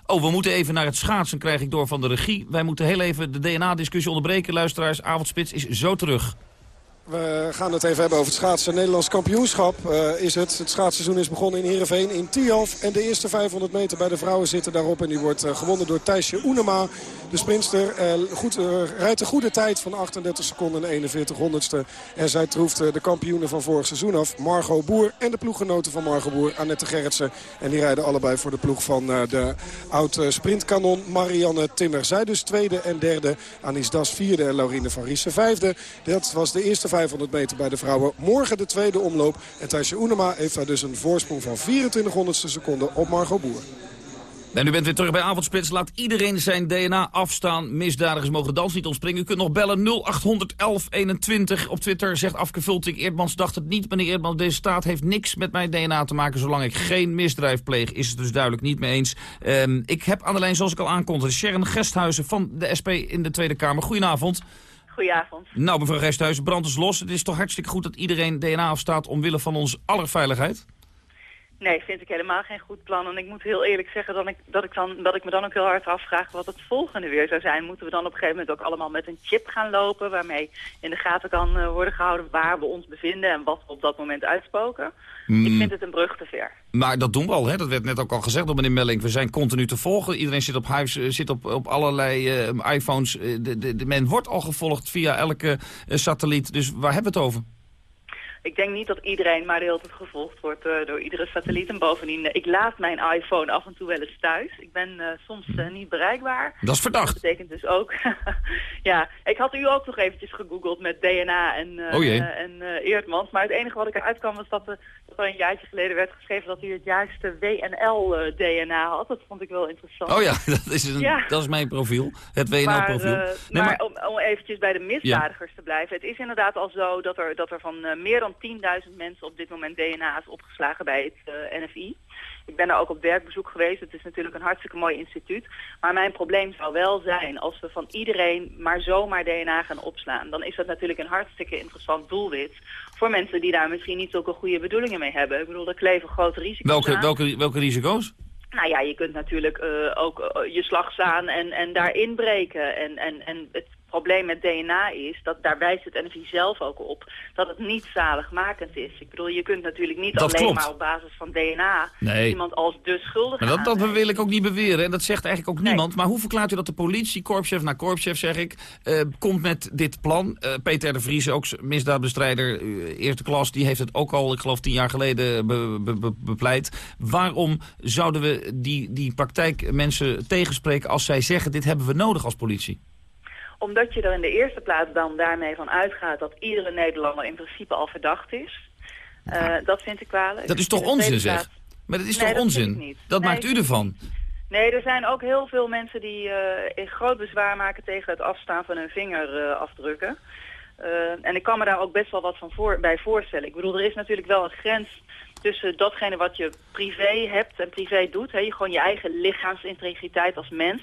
Oh, we moeten even naar het schaatsen, krijg ik door van de regie. Wij moeten heel even de DNA-discussie onderbreken, luisteraars. Avondspits is zo terug. We gaan het even hebben over het schaatsen. Nederlands kampioenschap eh, is het. Het schaatsseizoen is begonnen in Heerenveen, in Tialf. En de eerste 500 meter bij de vrouwen zitten daarop. En die wordt eh, gewonnen door Thijsje Oenema. De sprinster eh, goed, rijdt een goede tijd van 38 seconden en 41 honderdste. En zij troeft de kampioenen van vorig seizoen af. Margot Boer en de ploeggenoten van Margot Boer, Annette Gerritsen. En die rijden allebei voor de ploeg van de oud-sprintkanon Marianne Timmer. Zij dus tweede en derde. Anis Das vierde en Laurine van Riesen vijfde. Dat was de eerste 500 meter bij de vrouwen. Morgen de tweede omloop. En Thijsje Oenema heeft daar dus een voorsprong van 24 honderdste seconde op Margot Boer. En u bent weer terug bij Avondspits. Laat iedereen zijn DNA afstaan. Misdadigers mogen dans niet ontspringen. U kunt nog bellen 0800 1121. Op Twitter zegt Afke Vulting. Eerdmans dacht het niet, meneer Eerdmans. Deze staat heeft niks met mijn DNA te maken. Zolang ik geen misdrijf pleeg, is het dus duidelijk niet mee eens. Ehm, ik heb aan de lijn, zoals ik al aankondigde, Sharon Gesthuizen van de SP in de Tweede Kamer. Goedenavond. Goedenavond. Nou, mevrouw Gesthuizen, brand is los. Het is toch hartstikke goed dat iedereen DNA afstaat omwille van onze aller veiligheid? Nee, vind ik helemaal geen goed plan. En ik moet heel eerlijk zeggen dat ik, dat ik, dan, dat ik me dan ook heel hard afvraag wat het volgende weer zou zijn. Moeten we dan op een gegeven moment ook allemaal met een chip gaan lopen... waarmee in de gaten kan eh, worden gehouden waar we ons bevinden... en wat we op dat moment uitspoken? Ik Mm. vind het een brug te ver. Maar dat doen we al, hè? dat werd net ook al gezegd door meneer Melling. We zijn continu te volgen. Iedereen zit op huis, eh, zit op, op allerlei eh, iPhones. De, de, de- men wordt al gevolgd via elke satelliet. Dus waar hebben we het over? Ik denk niet dat iedereen maar de hele tijd gevolgd wordt eh, door iedere satelliet. En bovendien, eh, ik laat mijn iPhone af en toe wel eens thuis. Ik ben eh, soms niet bereikbaar. Dat is verdacht. Dat betekent dus ook... ja, ik had u ook nog eventjes gegoogeld met DNA en, Oh en Eerdmans. Maar het enige wat ik eruit kwam was dat de er een jaartje geleden werd geschreven dat u het juiste WNL-DNA had. Dat vond ik wel interessant. Oh ja, dat is, een, Ja. dat is mijn profiel. Het WNL-profiel. Maar, maar, om, om eventjes bij de misdadigers te blijven. Het is inderdaad al zo dat er, dat er van meer dan 10.000 mensen op dit moment DNA is opgeslagen bij het eh, NFI. Ik ben daar ook op werkbezoek geweest. Het is natuurlijk een hartstikke mooi instituut. Maar mijn probleem zou wel zijn als we van iedereen maar zomaar DNA gaan opslaan. Dan is dat natuurlijk een hartstikke interessant doelwit voor mensen die daar misschien niet zulke goede bedoelingen mee hebben. Ik bedoel, er kleven grote risico's Welke, aan. welke, welke risico's? Nou ja, je kunt natuurlijk eh, ook eh, je slag slaan en, en daar inbreken. En, en, en het probleem met DNA is, dat daar wijst het NFI zelf ook op, dat het niet zaligmakend is. Ik bedoel, je kunt natuurlijk niet Dat alleen klopt. maar op basis van DNA Nee. iemand als de schuldige Maar dat, dat wil ik ook niet beweren. En dat zegt eigenlijk ook niemand. Maar hoe verklaart u dat de politie, korpschef na korpschef zeg ik, eh, komt met dit plan? Eh, Peter de Vries, ook misdaadbestrijder, eh, eerste klas, die heeft het ook al, ik geloof tien jaar geleden, be- be- be- bepleit. Waarom zouden we die, die praktijkmensen tegenspreken als zij zeggen, dit hebben we nodig als politie? Omdat je er in de eerste plaats dan daarmee van uitgaat dat iedere Nederlander in principe al verdacht is. Eh, dat vind ik kwalijk. Dat is toch onzin zeg? plaats- Maar dat is Nee, toch dat onzin? Dat Nee, maakt u ervan. Nee, er zijn ook heel veel mensen die eh, in groot bezwaar maken tegen het afstaan van hun vingerafdrukken. Eh, en ik kan me daar ook best wel wat van voor, bij voorstellen. Ik bedoel, er is natuurlijk wel een grens tussen datgene wat je privé hebt en privé doet. Hè, je, gewoon je eigen lichaamsintegriteit als mens.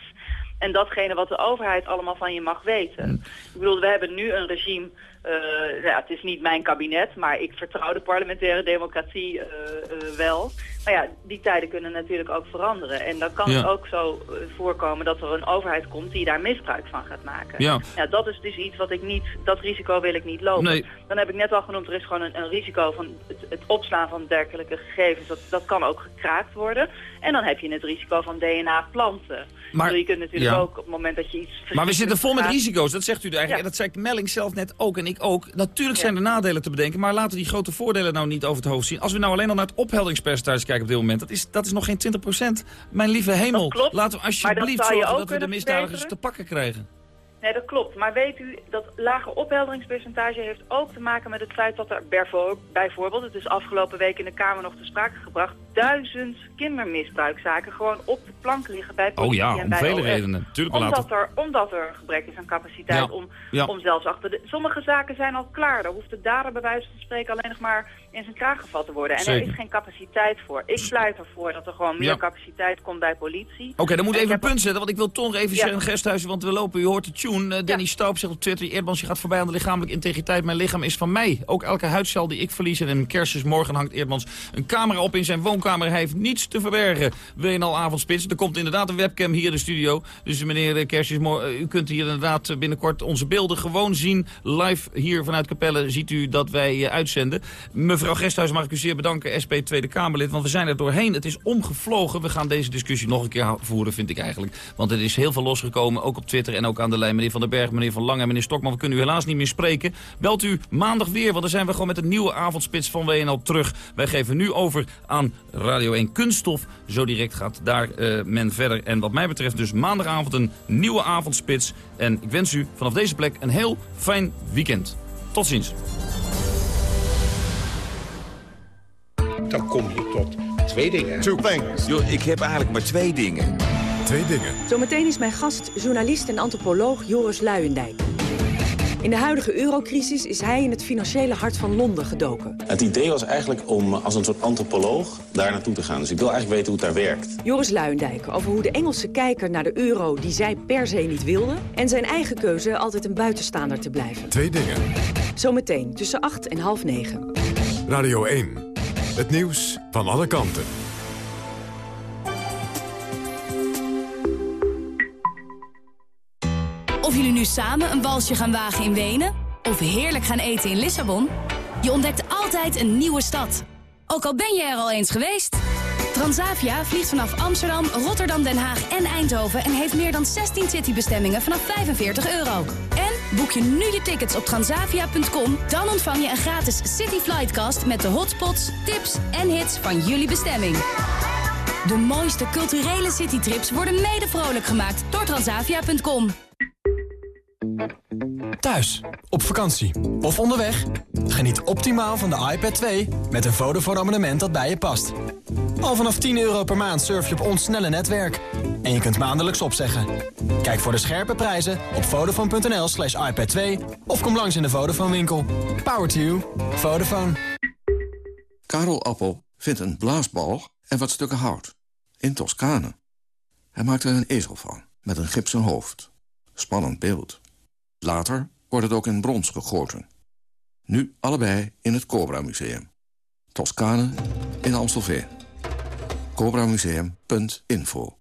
En datgene wat de overheid allemaal van je mag weten. Ik bedoel, we hebben nu een regime... eh, ja, het is niet mijn kabinet, maar ik vertrouw de parlementaire democratie eh, eh, wel. Maar ja, die tijden kunnen natuurlijk ook veranderen. En dan kan Ja. het ook zo voorkomen dat er een overheid komt die daar misbruik van gaat maken. Ja. dat is dus iets wat ik niet, dat risico wil ik niet lopen. Nee. Dan heb ik net al genoemd, er is gewoon een, een risico van het, het opslaan van dergelijke gegevens. Dat, dat kan ook gekraakt worden. En dan heb je het risico van DNA-planten. Maar- je kunt natuurlijk ja. ook op het moment dat je iets... Maar we zitten vol met risico's, dat zegt u eigenlijk. Ja. En dat zei Melling zelf net ook en ik ook. Natuurlijk zijn er nadelen te bedenken, maar laten we die grote voordelen nou niet over het hoofd zien. Als we nou alleen al naar het opheldingspercentage kijken op dit moment, dat is, dat is nog geen 20% Mijn lieve hemel, laten we alsjeblieft zorgen dat we de misdadigers te pakken krijgen. Nee, dat klopt. Maar weet u, dat lage ophelderingspercentage heeft ook te maken met het feit dat er bijvoor- bijvoorbeeld, het is afgelopen week in de Kamer nog te sprake gebracht, duizend kindermisbruikzaken gewoon op de plank liggen bij politie Oh ja, om vele redenen. Tuurlijk, omdat, er, omdat er gebrek is aan capaciteit Ja, om, ja. om zelfs achter de... Sommige zaken zijn al klaar. Daar hoeft de dader bij wijze van spreken alleen nog maar in zijn kraag gevat te worden. En er is geen capaciteit voor. Ik pleit ervoor dat er gewoon meer Ja. capaciteit komt bij politie. Oké, dan moet ik even een punt zetten, want ik wil toch even Ja. zeggen, Gesthuizen, want we lopen, u hoort de tune. Eh, Danny Staub zegt op Twitter, Eerdmans, je gaat voorbij aan de lichamelijke integriteit. Mijn lichaam is van mij. Ook elke huidcel die ik verlies en in kerstjes morgen hangt Eerdmans een camera op in zijn woonkamer. Hij heeft niets te verbergen. WNL Avondspits. Er komt inderdaad een webcam hier in de studio. Dus meneer eh, Kerstjes, mor- eh, u kunt hier inderdaad binnenkort onze beelden gewoon zien. Live hier vanuit Capelle ziet u dat wij uitzenden. Mevrouw Gesthuizen mag ik u zeer bedanken, SP Tweede Kamerlid. Want we zijn er doorheen. Het is omgevlogen. We gaan deze discussie nog een keer voeren, vind ik eigenlijk. Want er is heel veel losgekomen, ook op Twitter en ook aan de lijn. Meneer Van den Berg, meneer Van Lange en meneer Stokman, we kunnen u helaas niet meer spreken. Belt u maandag weer, want dan zijn we gewoon met een nieuwe avondspits van WNL terug. Wij geven nu over aan Radio 1 Kunststof. Zo direct gaat daar eh, men verder. En wat mij betreft dus maandagavond een nieuwe avondspits. En ik wens u vanaf deze plek een heel fijn weekend. Tot ziens. Dan kom je tot twee dingen. Two things. Yo, ik heb eigenlijk maar twee dingen. Twee dingen. Zometeen is mijn gast journalist en antropoloog Joris Luijendijk. In de huidige eurocrisis is hij in het financiële hart van Londen gedoken. Het idee was eigenlijk om als een soort antropoloog daar naartoe te gaan. Dus ik wil eigenlijk weten hoe het daar werkt. Joris Luijendijk over hoe de Engelse kijker naar de euro die zij per se niet wilde... en zijn eigen keuze altijd een buitenstaander te blijven. Twee dingen. Zometeen tussen 8 en half 9. Radio 1. Het nieuws van alle kanten. Of jullie nu samen een walsje gaan wagen in Wenen... of heerlijk gaan eten in Lissabon... je ontdekt altijd een nieuwe stad. Ook al ben je er al eens geweest. Transavia vliegt vanaf Amsterdam, Rotterdam, Den Haag en Eindhoven... en heeft meer dan 16 citybestemmingen vanaf 45 euro. Boek je nu je tickets op transavia.com... dan ontvang je een gratis City Flightcast... met de hotspots, tips en hits van jullie bestemming. De mooiste culturele citytrips worden mede vrolijk gemaakt door transavia.com. Thuis, op vakantie of onderweg? Geniet optimaal van de iPad 2 met een Vodafone abonnement dat bij je past. Al vanaf 10 euro per maand surf je op ons snelle netwerk. En je kunt maandelijks opzeggen. Kijk voor de scherpe prijzen op vodafone.nl slash iPad 2 of kom langs in de Vodafone winkel. Power to you. Vodafone. Karel Appel vindt een blaasbalg en wat stukken hout. In Toscane. Hij maakt er een ezel van, met een gipsen hoofd. Spannend beeld. Later wordt het ook in brons gegoten. Nu allebei in het Cobra Museum. Toscane in Amstelveen. CobraMuseum.info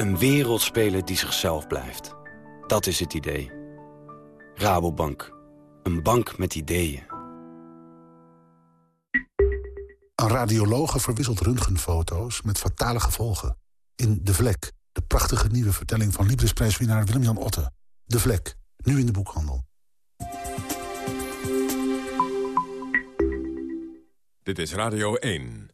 Een wereldspeler die zichzelf blijft. Dat is het idee. Rabobank. Een bank met ideeën. Een radiologe verwisselt röntgenfoto's met fatale gevolgen. In De Vlek, de prachtige nieuwe vertelling van liefdesprijswinnaar Willem-Jan Otte. De Vlek, nu in de boekhandel. Dit is Radio 1.